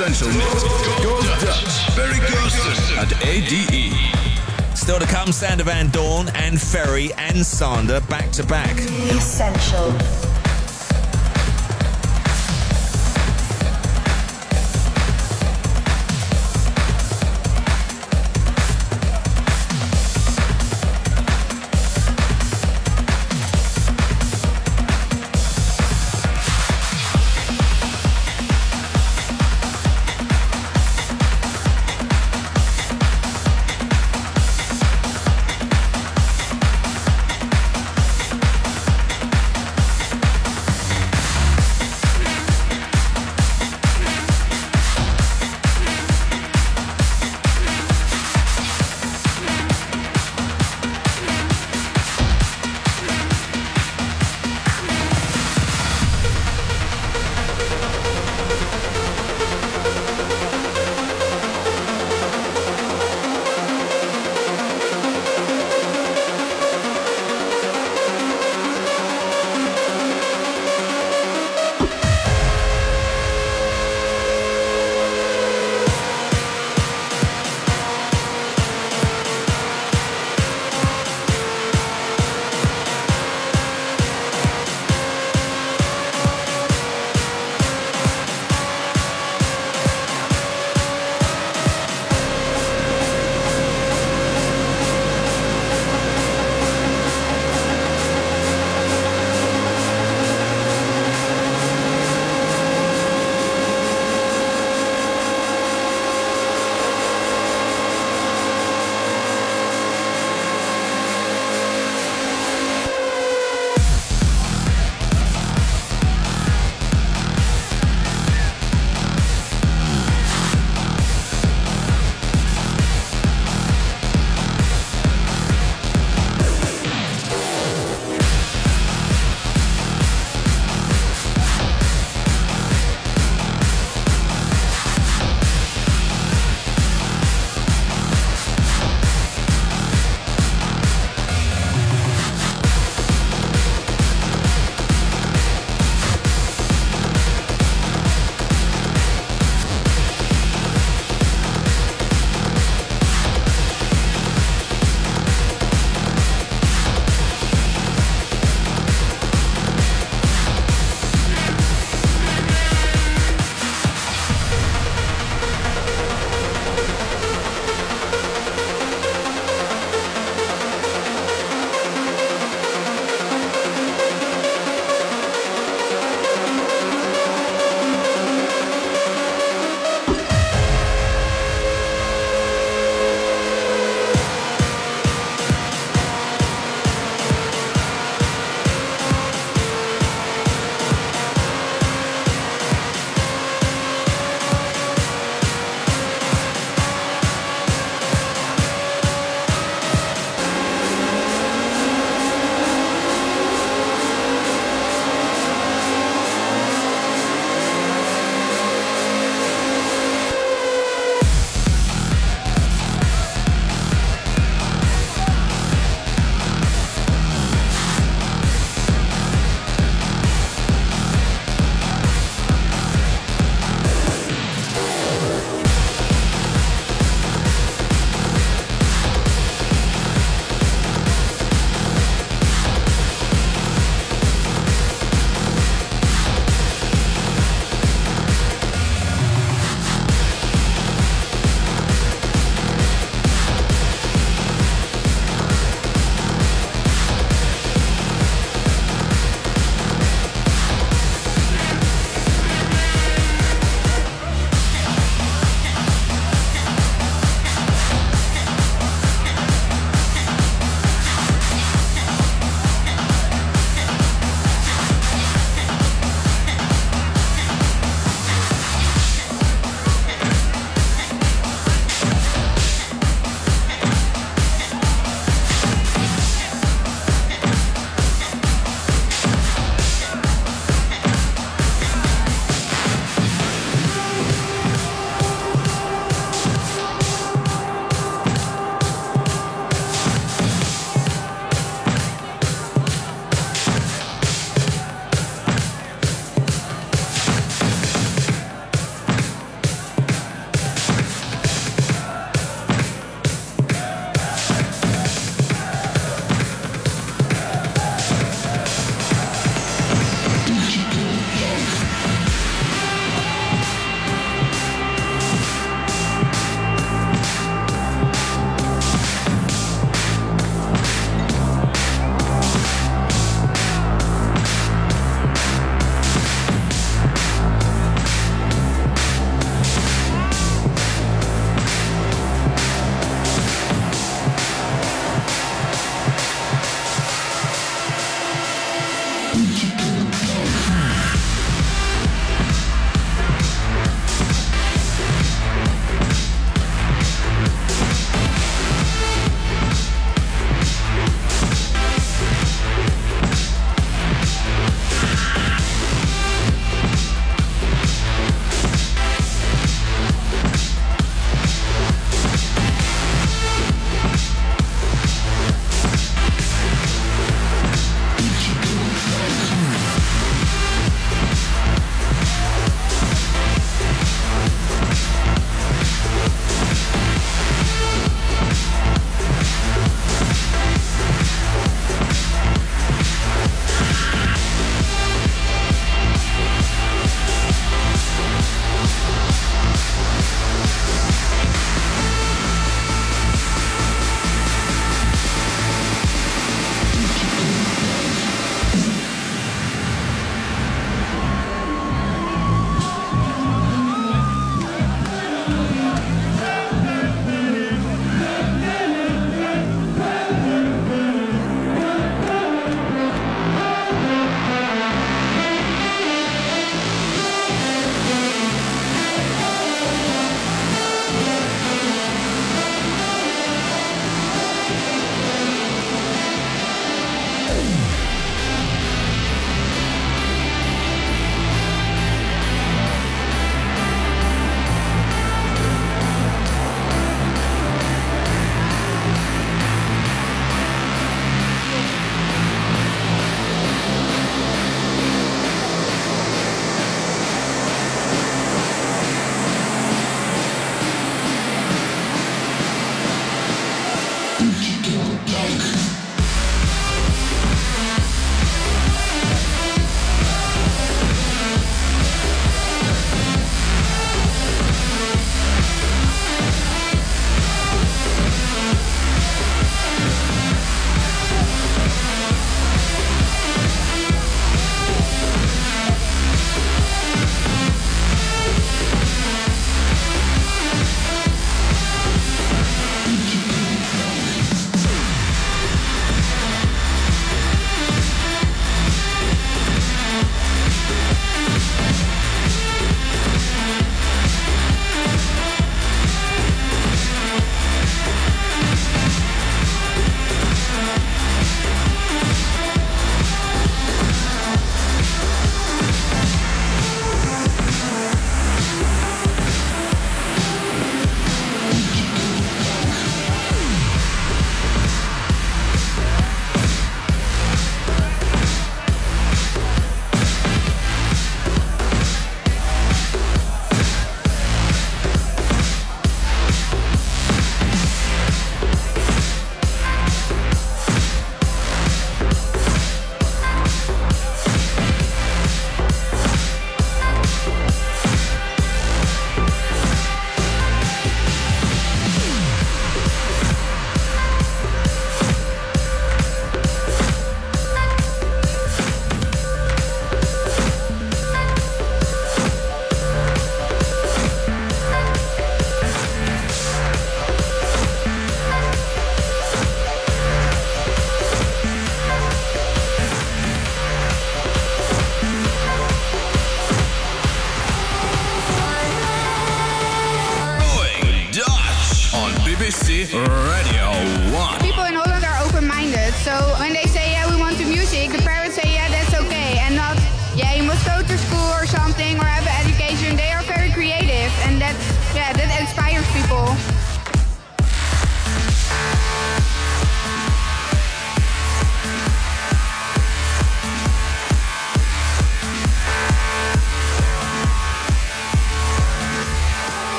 Speaker 4: Essential Mix. Goes Dutch. Ferry Corsten at ADE.
Speaker 7: Still to come, Sander Van Doorn and Ferry and Sander back to back.
Speaker 3: Essential.
Speaker 27: Essential.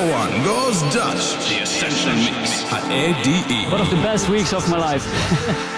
Speaker 4: Radio 1 goes Dutch. The Essential Mix at ADE.
Speaker 23: One of the best weeks of my life.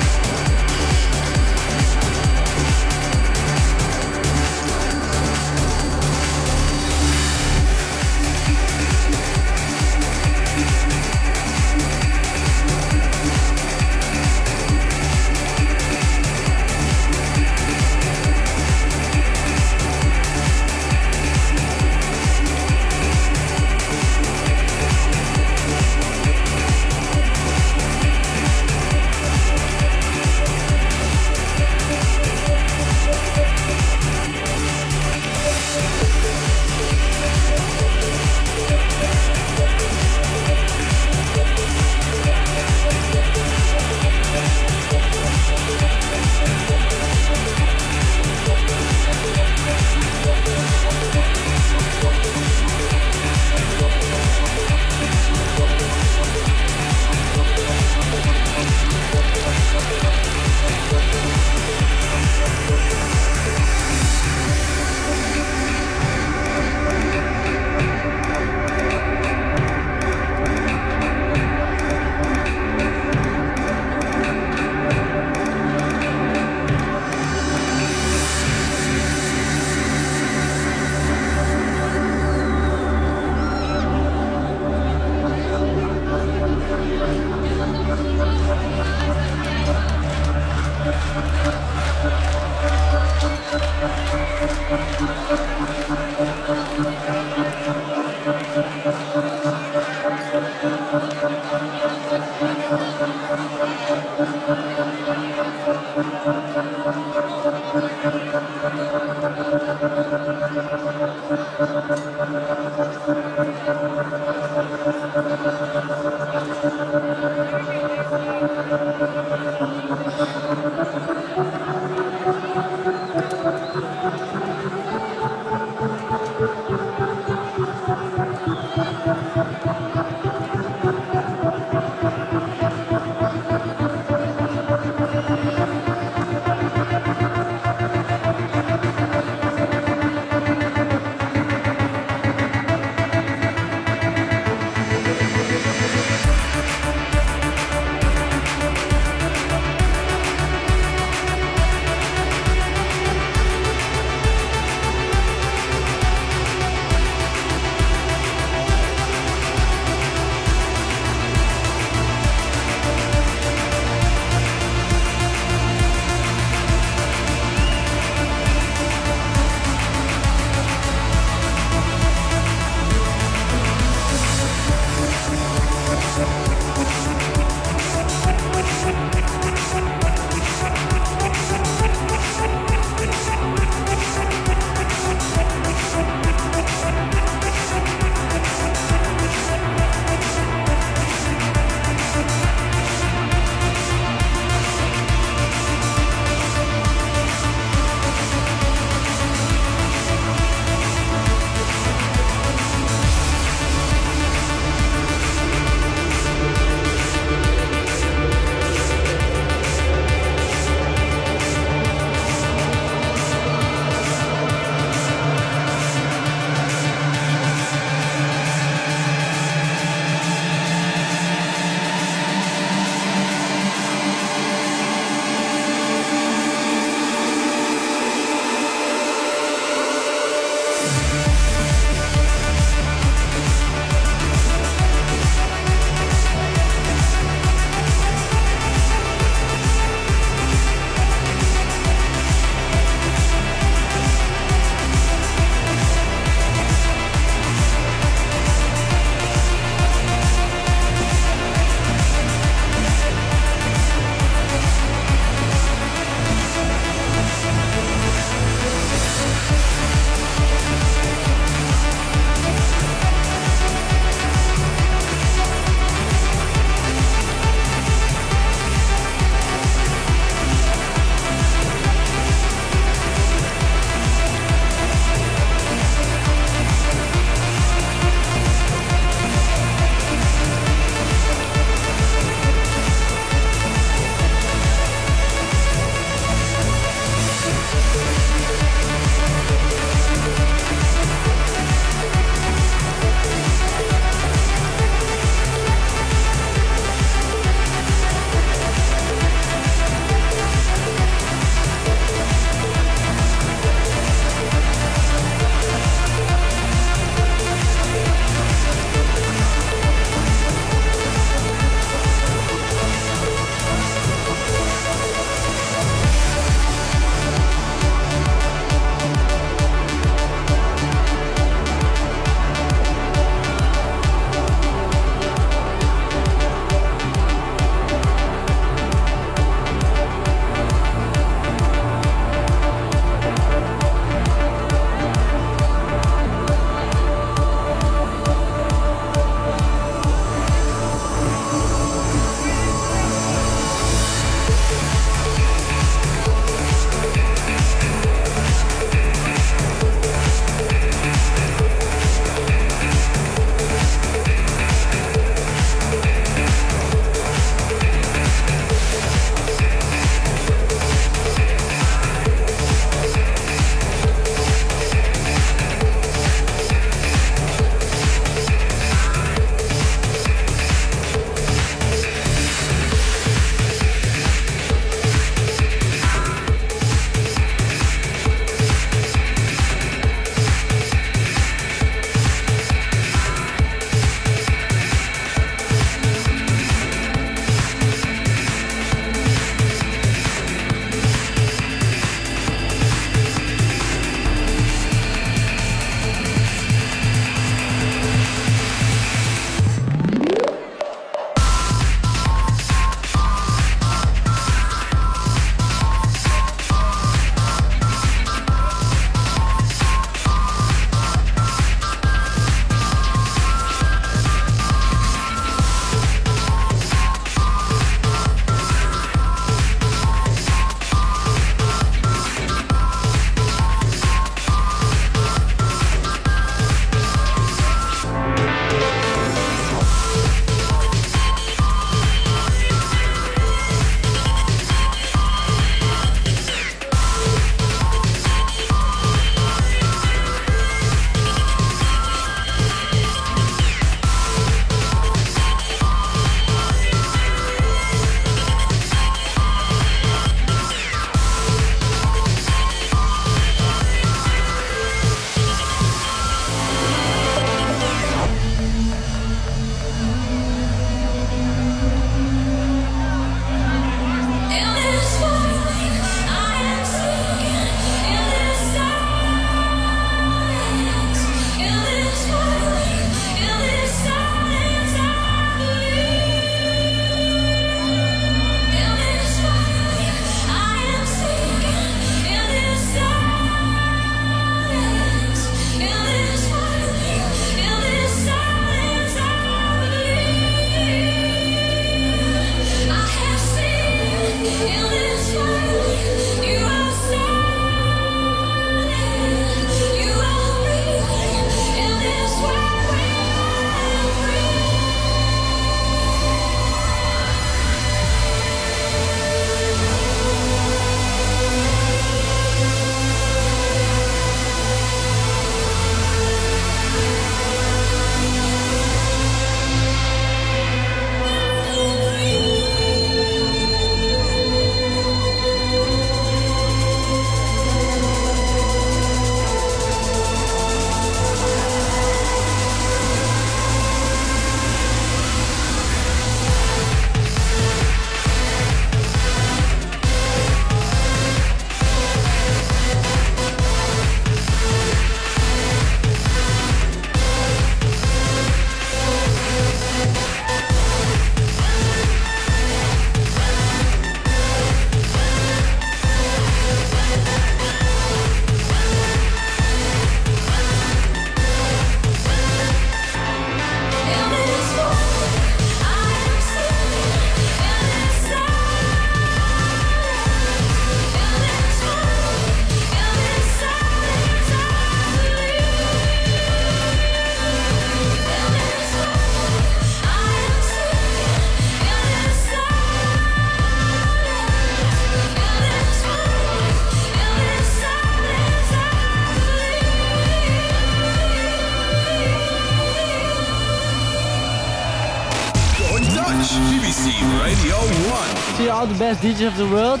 Speaker 26: all the best DJs of the world,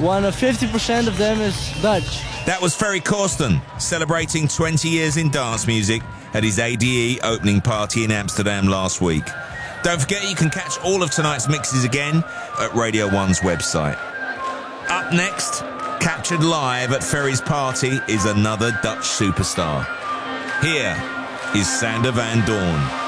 Speaker 26: one of 50% of them is Dutch.
Speaker 7: That was Ferry Corsten celebrating 20 years in dance music at his ADE opening party in Amsterdam last week. Don't forget you can catch all of tonight's mixes again at Radio 1's website. Up next, captured live at Ferry's party is another Dutch superstar. Here is Sander van Doorn.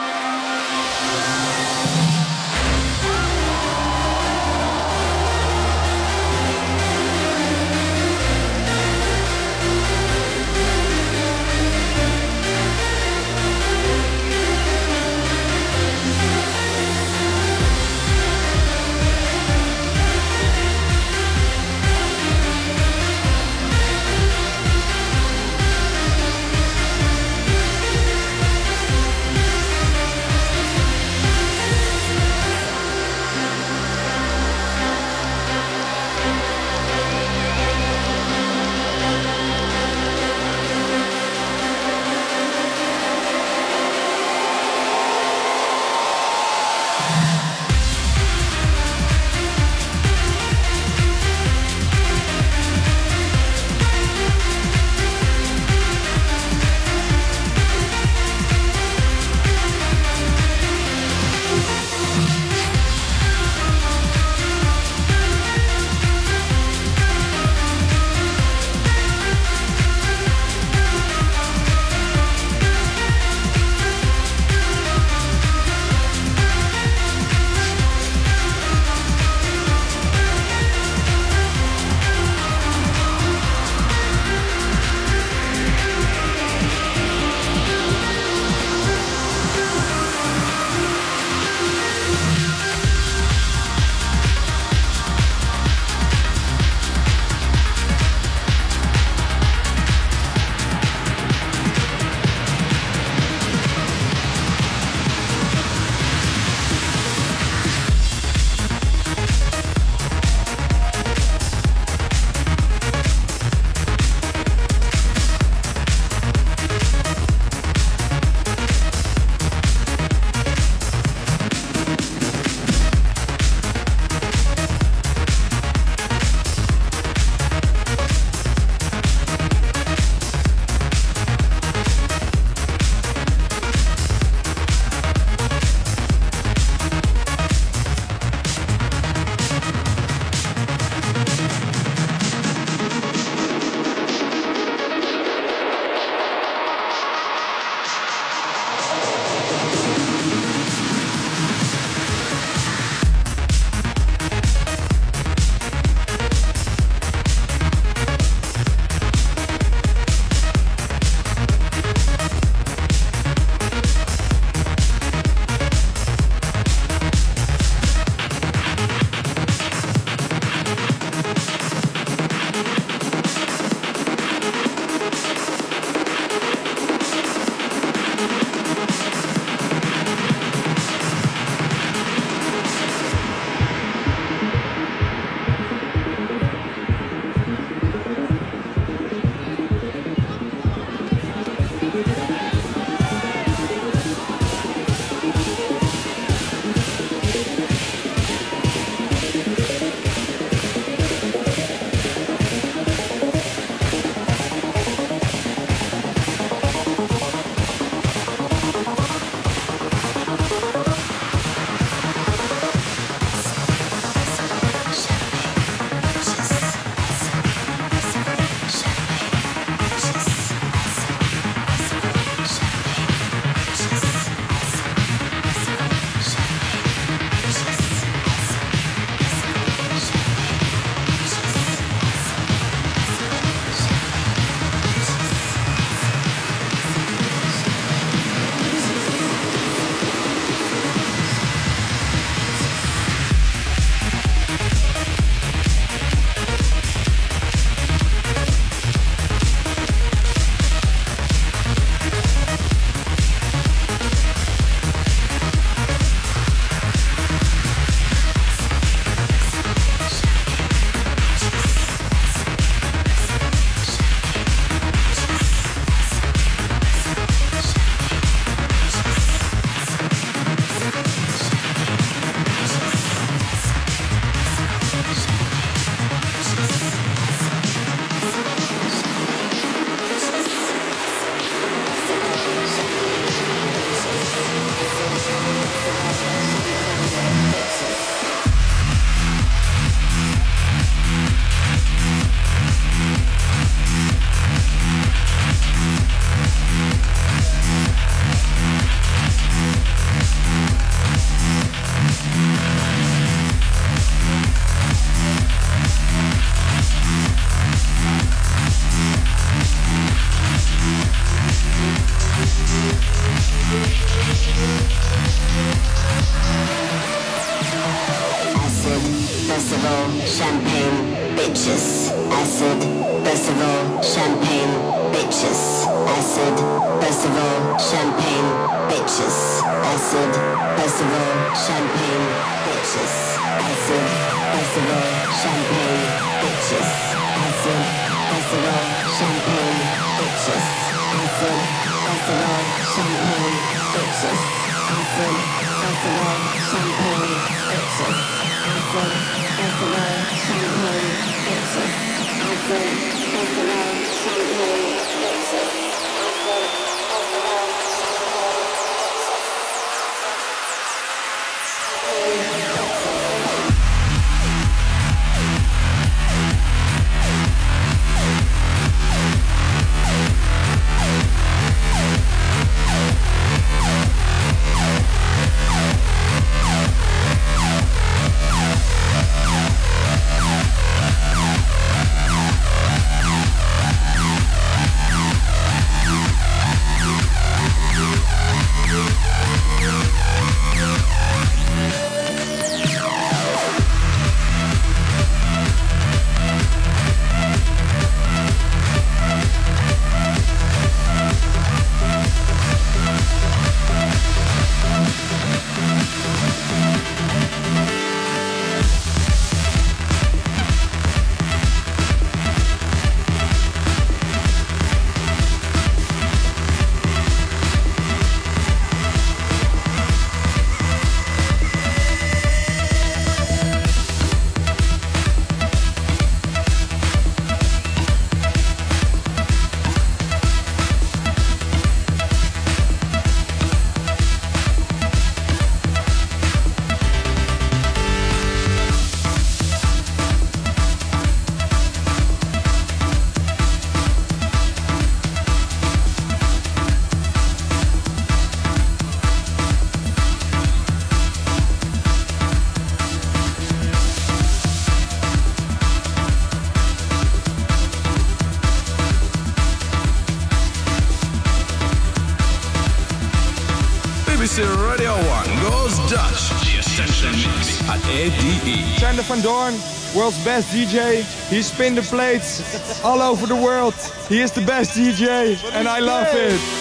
Speaker 2: Van Doorn, world's best DJ. He spins the plates all over the world. He is the best DJ, and I love it.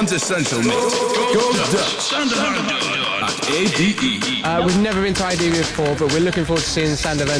Speaker 4: Quintessential mix. Go Dutch at ADE.
Speaker 28: Uh, we've never been to ID before, but we're looking forward to seeing Sander Van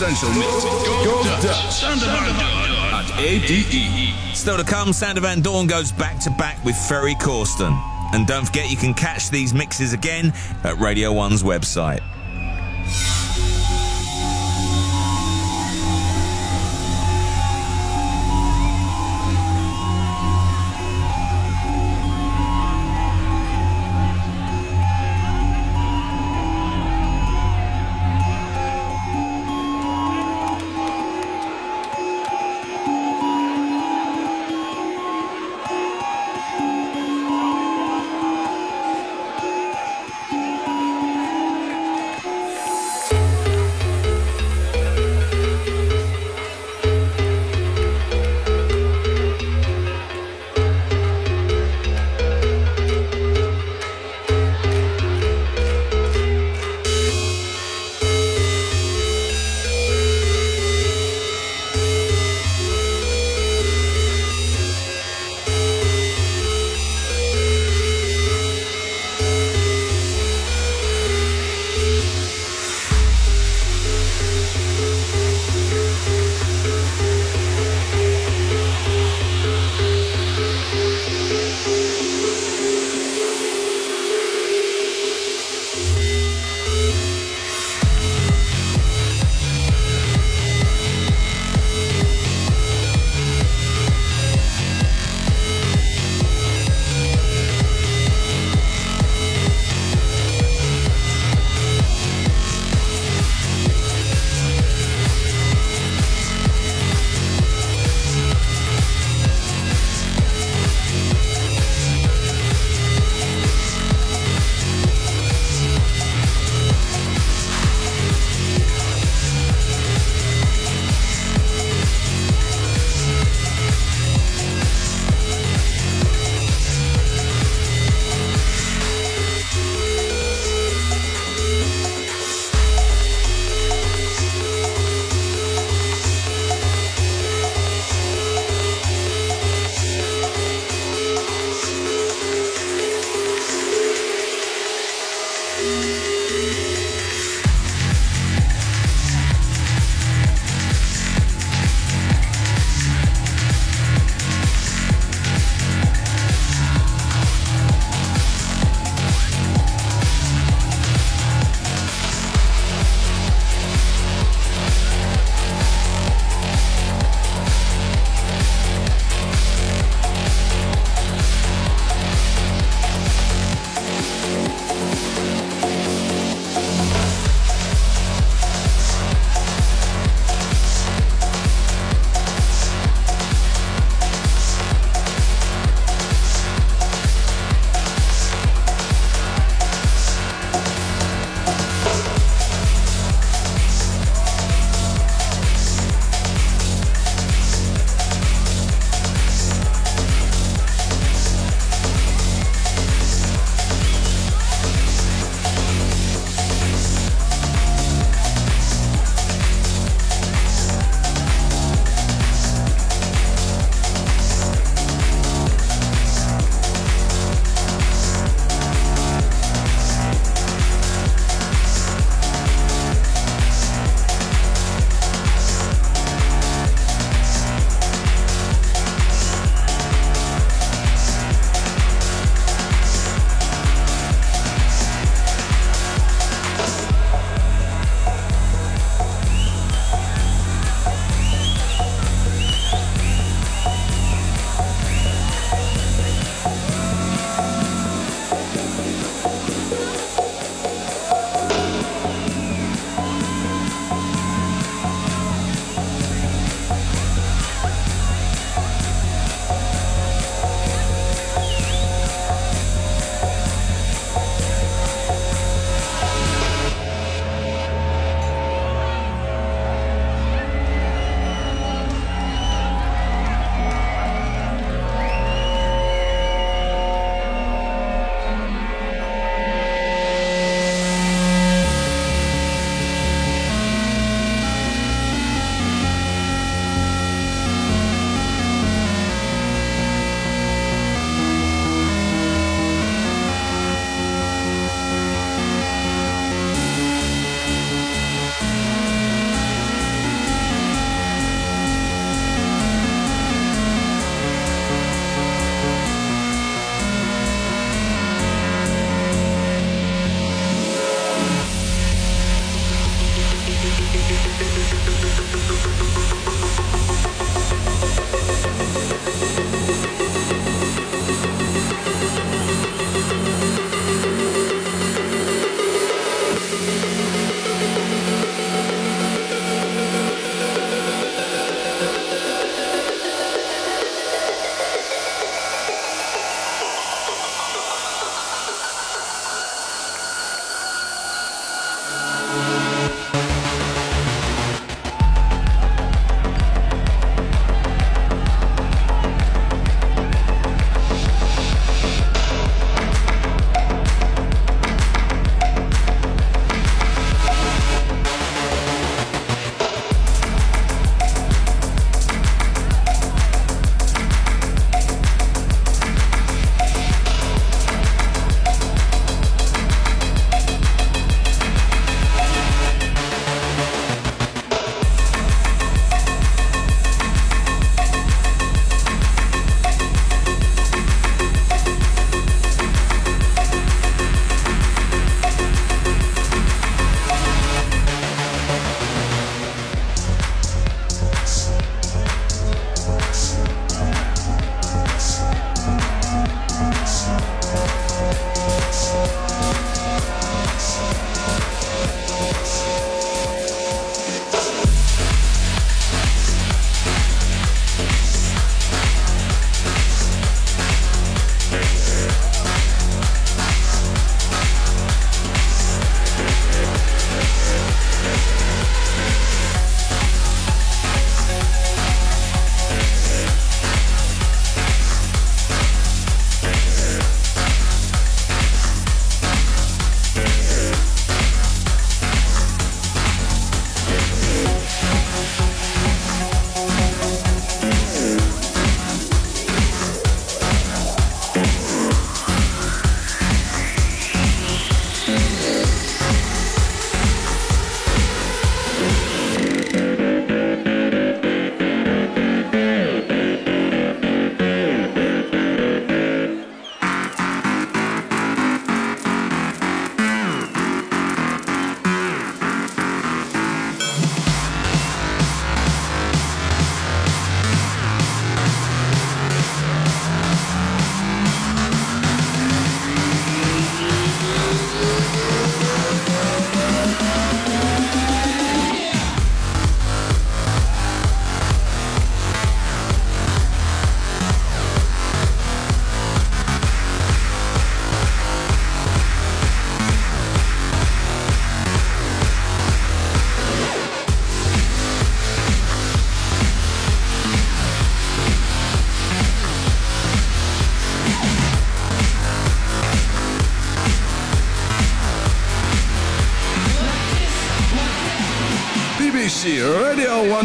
Speaker 4: Essential Mix. Goes Dutch. Sander Van Doorn at ADE.
Speaker 7: Still to come, Sander Van Doorn goes back to back with Ferry Corsten. And don't forget you can catch these mixes again at Radio 1's website.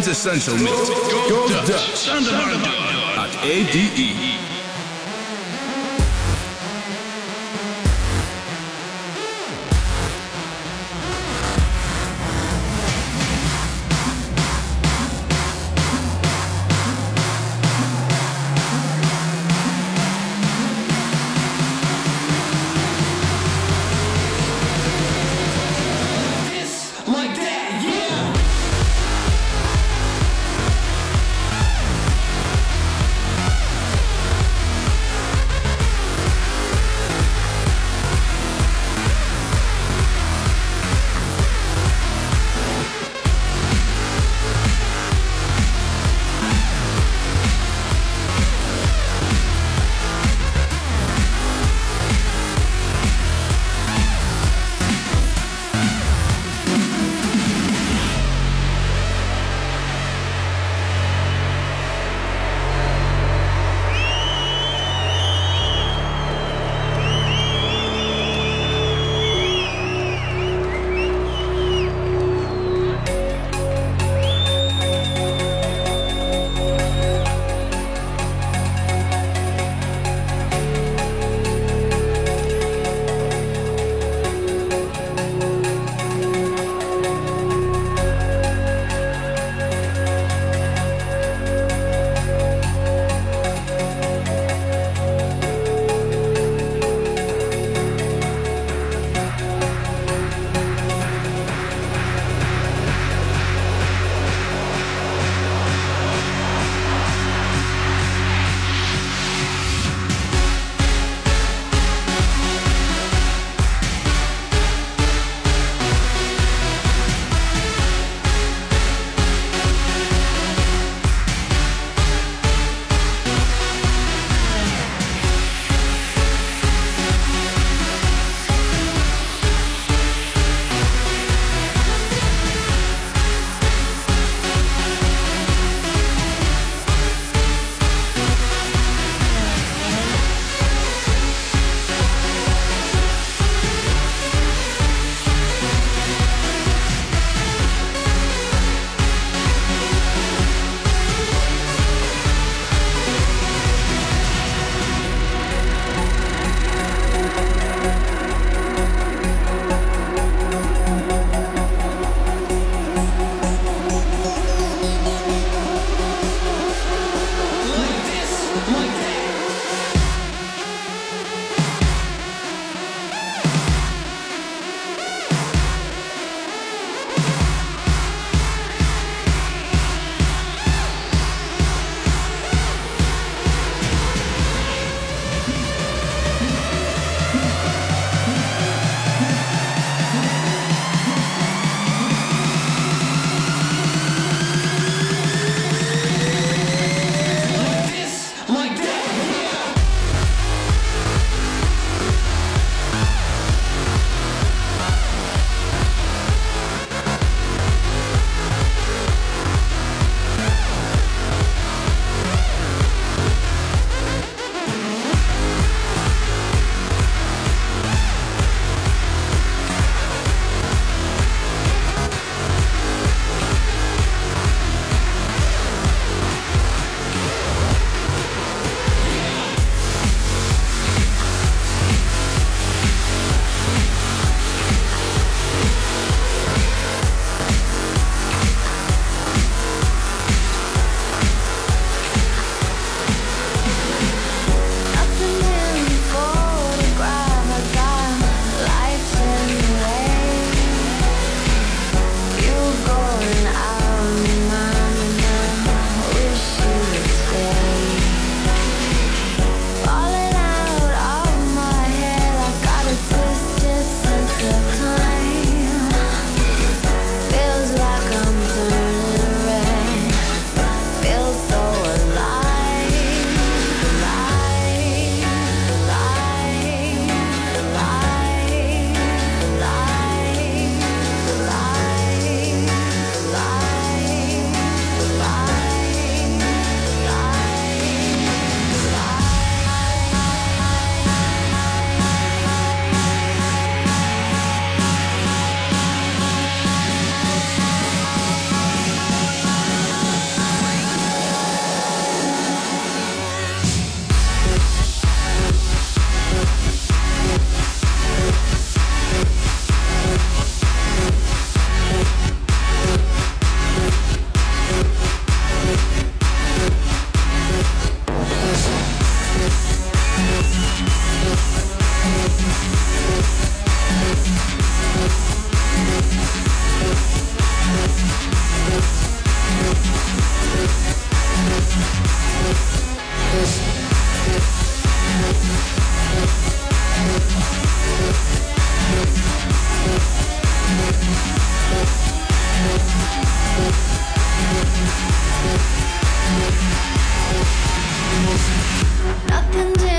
Speaker 4: Radio 1's Essential Mix goes Dutch at E. ADE.
Speaker 3: Nothing's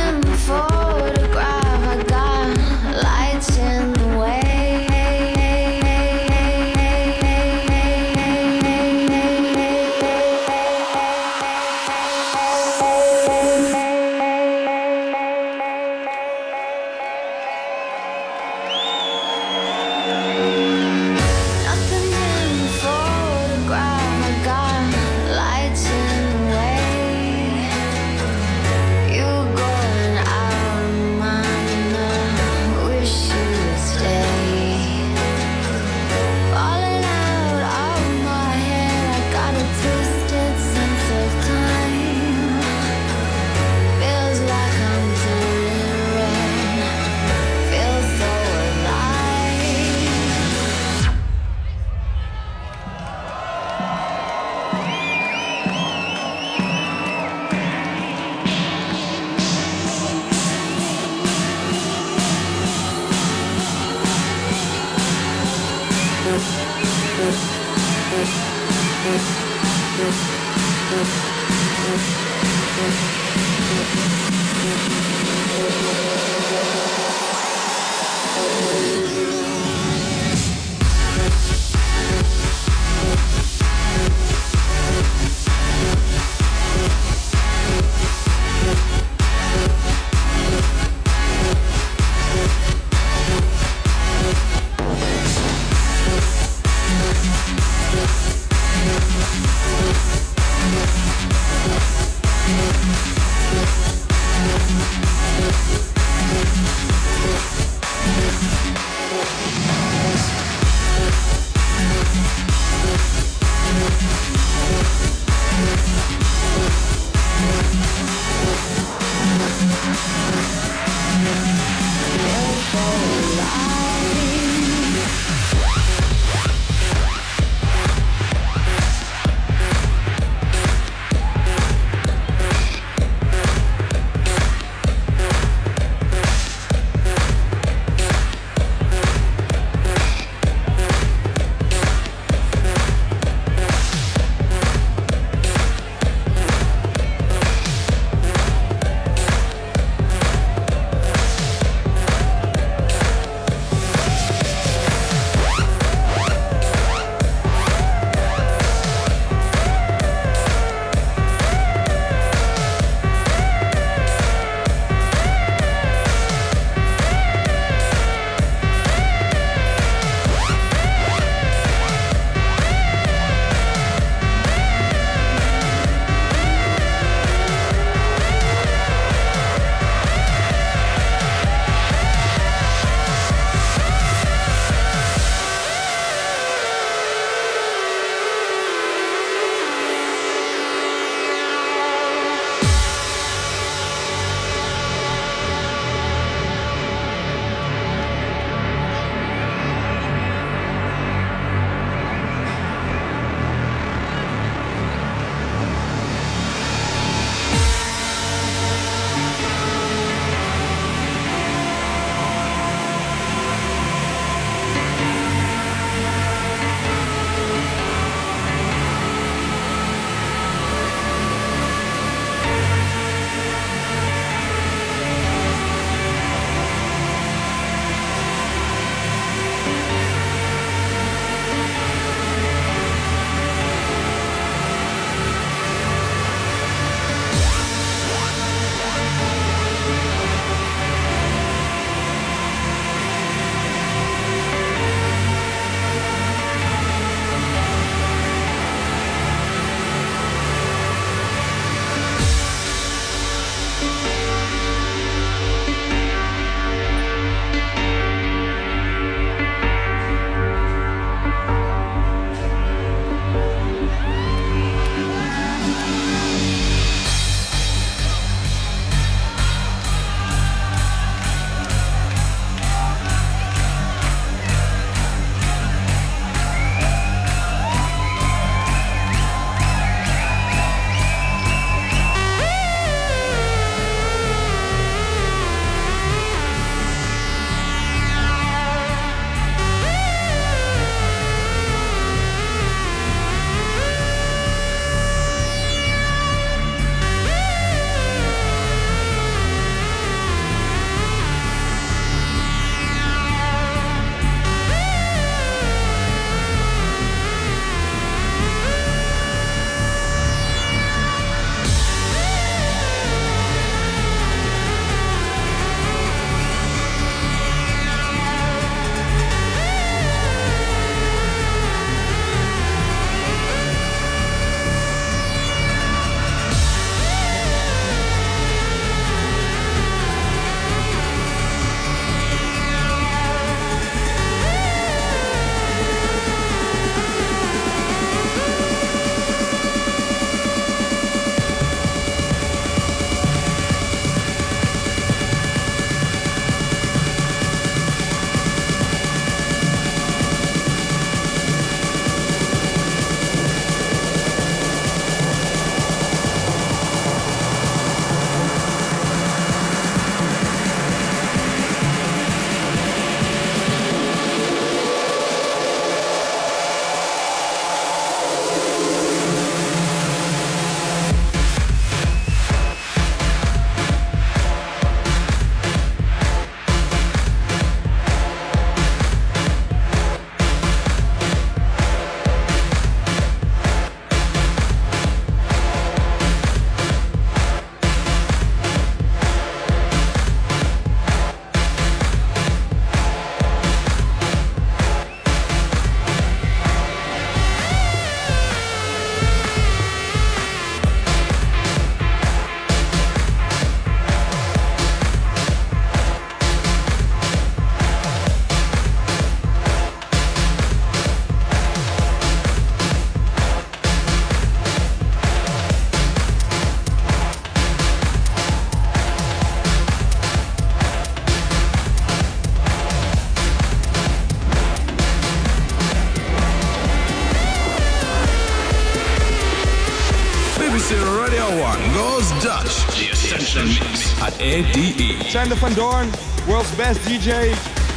Speaker 2: Sander van Doorn, world's best DJ,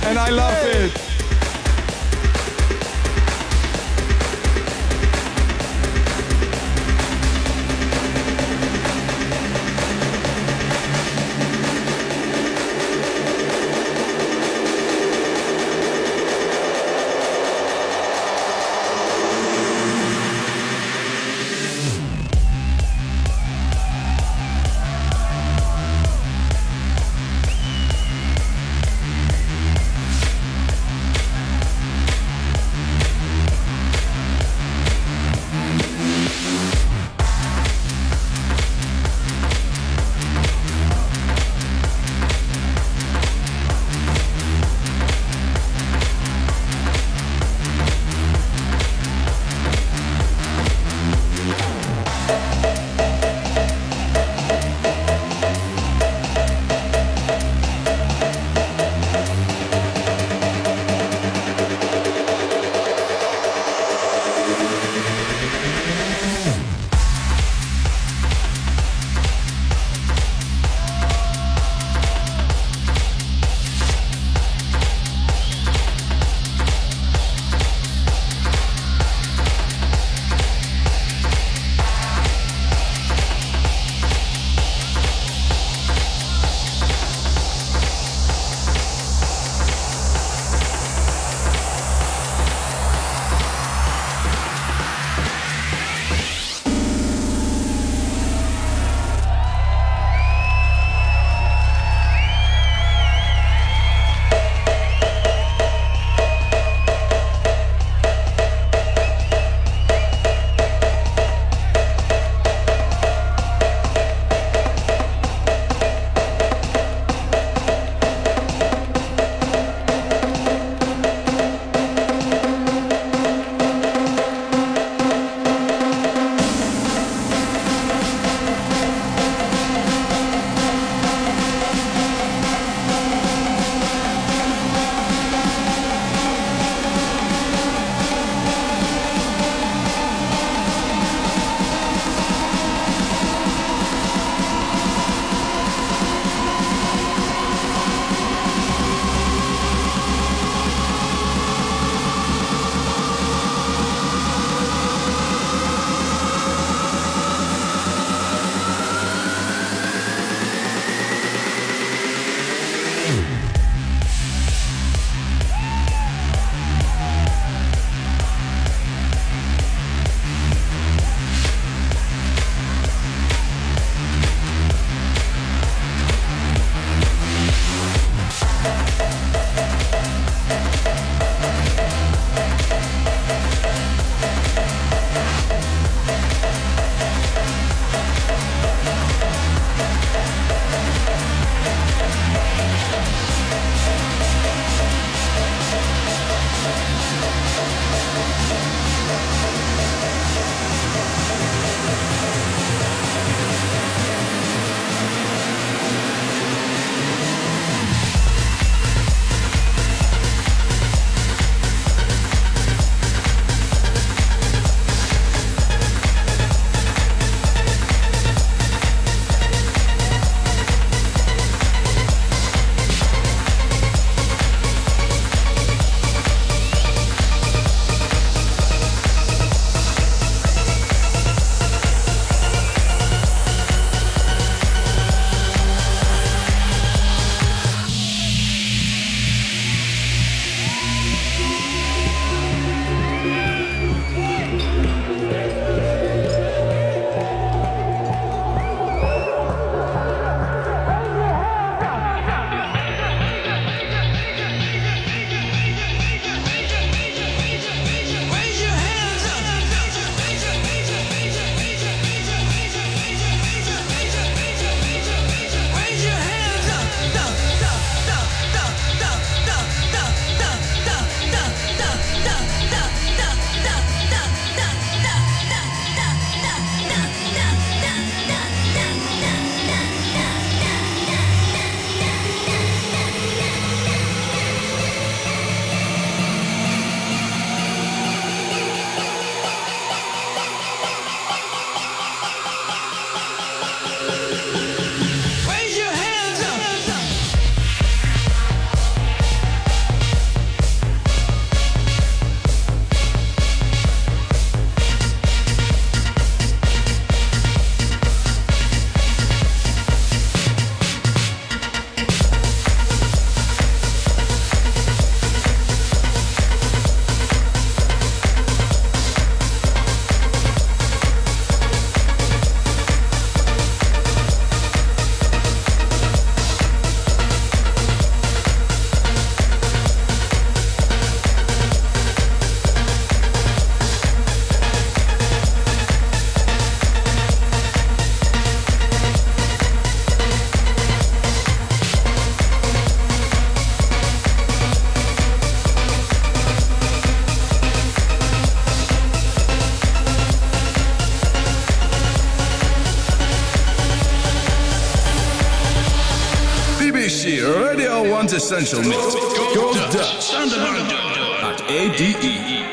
Speaker 2: and I love it.
Speaker 4: Essential Mix goes Dutch at E. ADE.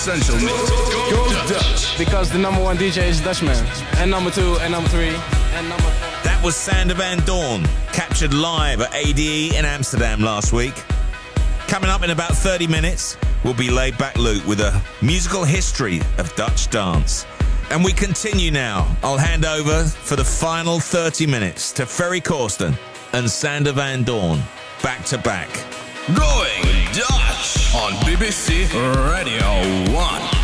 Speaker 4: Essential Mix. Go Dutch.
Speaker 28: Because the number one DJ is Dutchman. And number two, and number three, and number four.
Speaker 7: That was Sander Van Doorn, captured live at ADE in Amsterdam last week. Coming up in about 30 minutes, we'll be Laidback Luke with a musical history of Dutch dance. And we continue now. I'll hand over for the final 30 minutes to Ferry Corsten and Sander Van Doorn, back to back.
Speaker 4: Going Dutch on BBC Radio 1.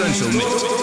Speaker 4: Essential Mix.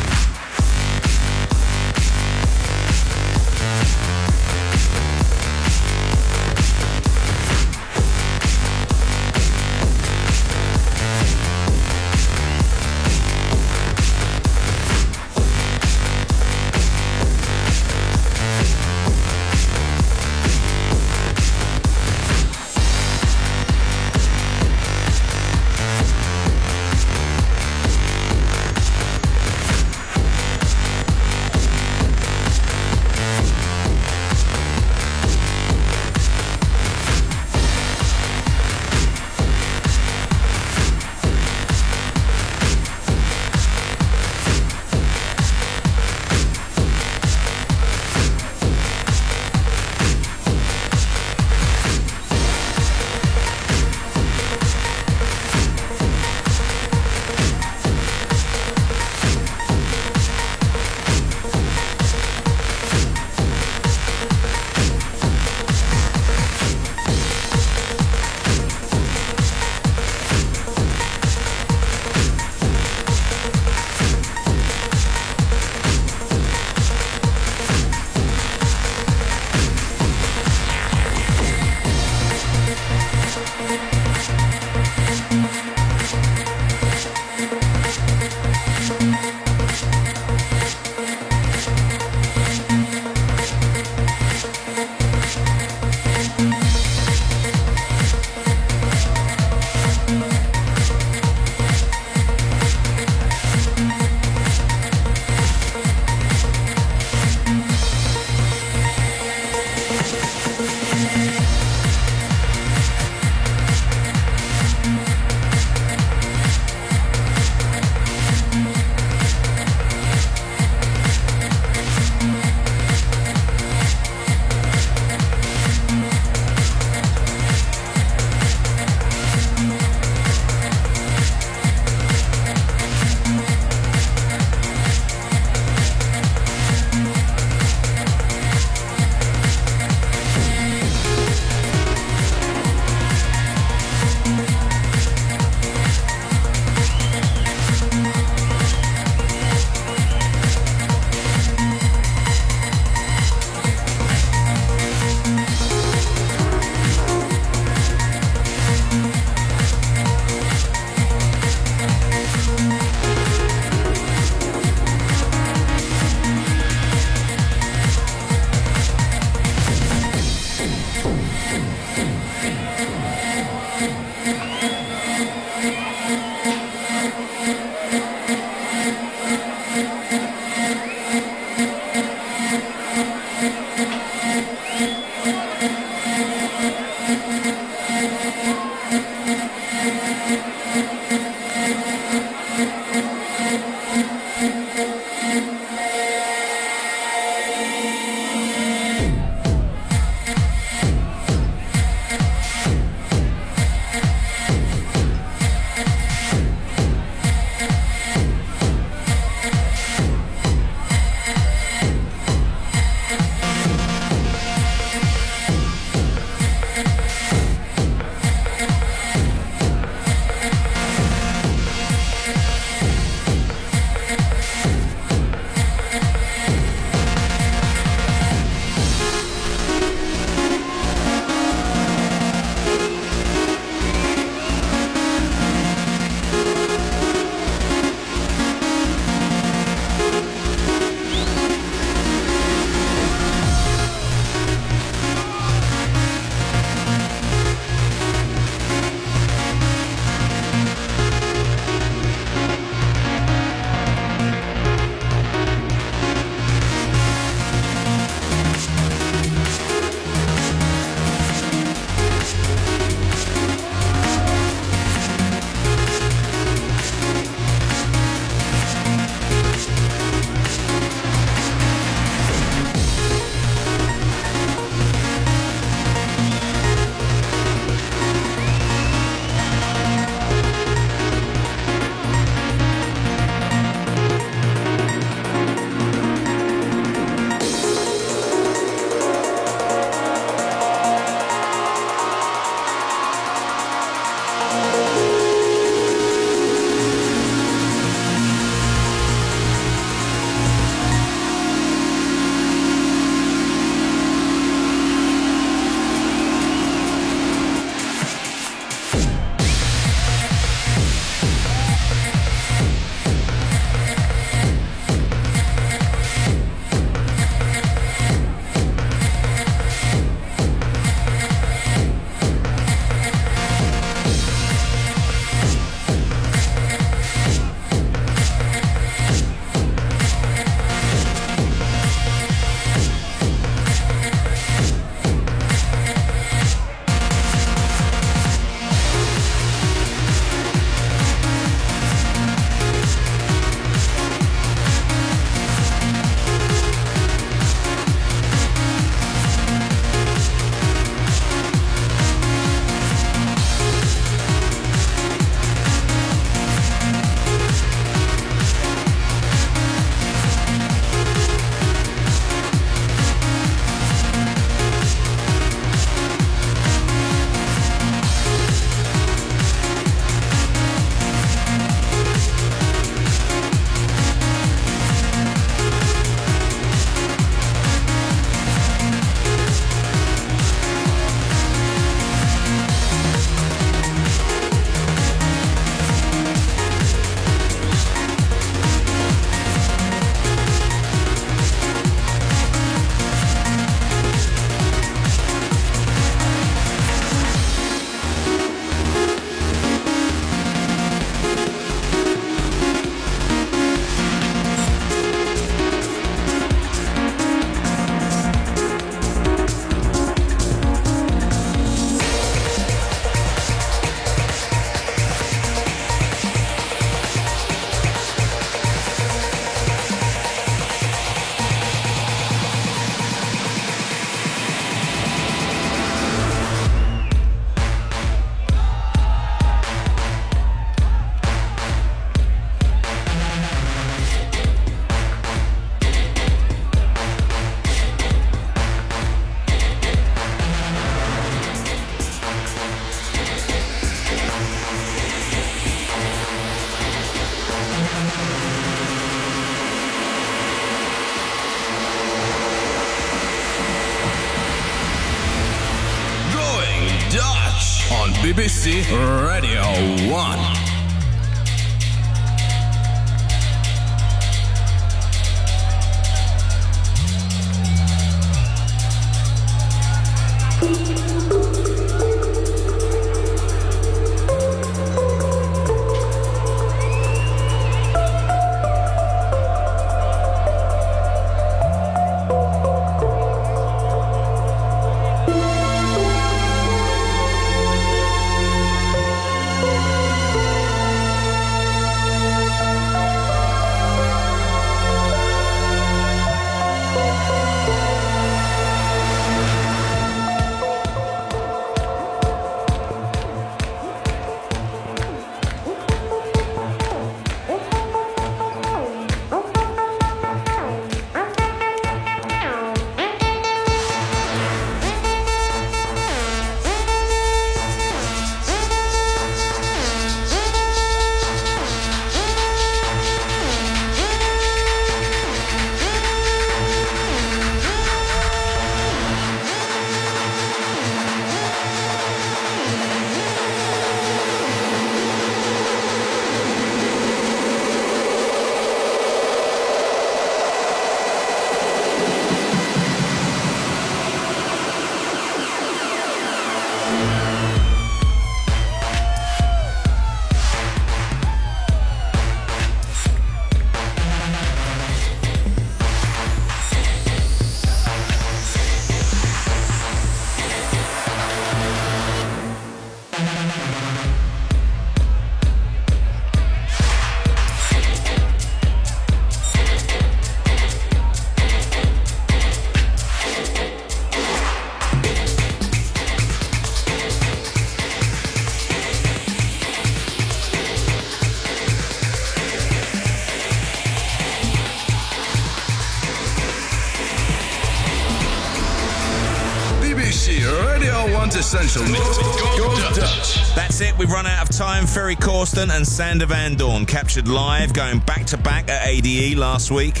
Speaker 4: 1's Essential Mix. Go Dutch.
Speaker 7: That's it. We've run out of time. Ferry Corsten and Sander Van Doorn captured live, going back to back at ADE last week.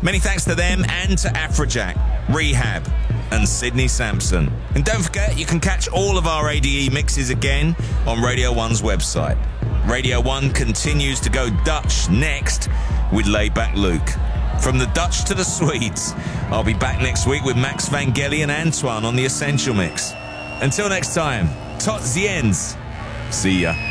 Speaker 7: Many thanks to them and to Afrojack, R3hab, and Sidney Samson. And don't forget, you can catch all of our ADE mixes again on Radio 1's website. Radio 1 continues to go Dutch next with Laidback Luke. From the Dutch to the Swedes, I'll be back next week with Max Vangeli and Antoine on the Essential Mix. Until next time, tot ziens. See ya.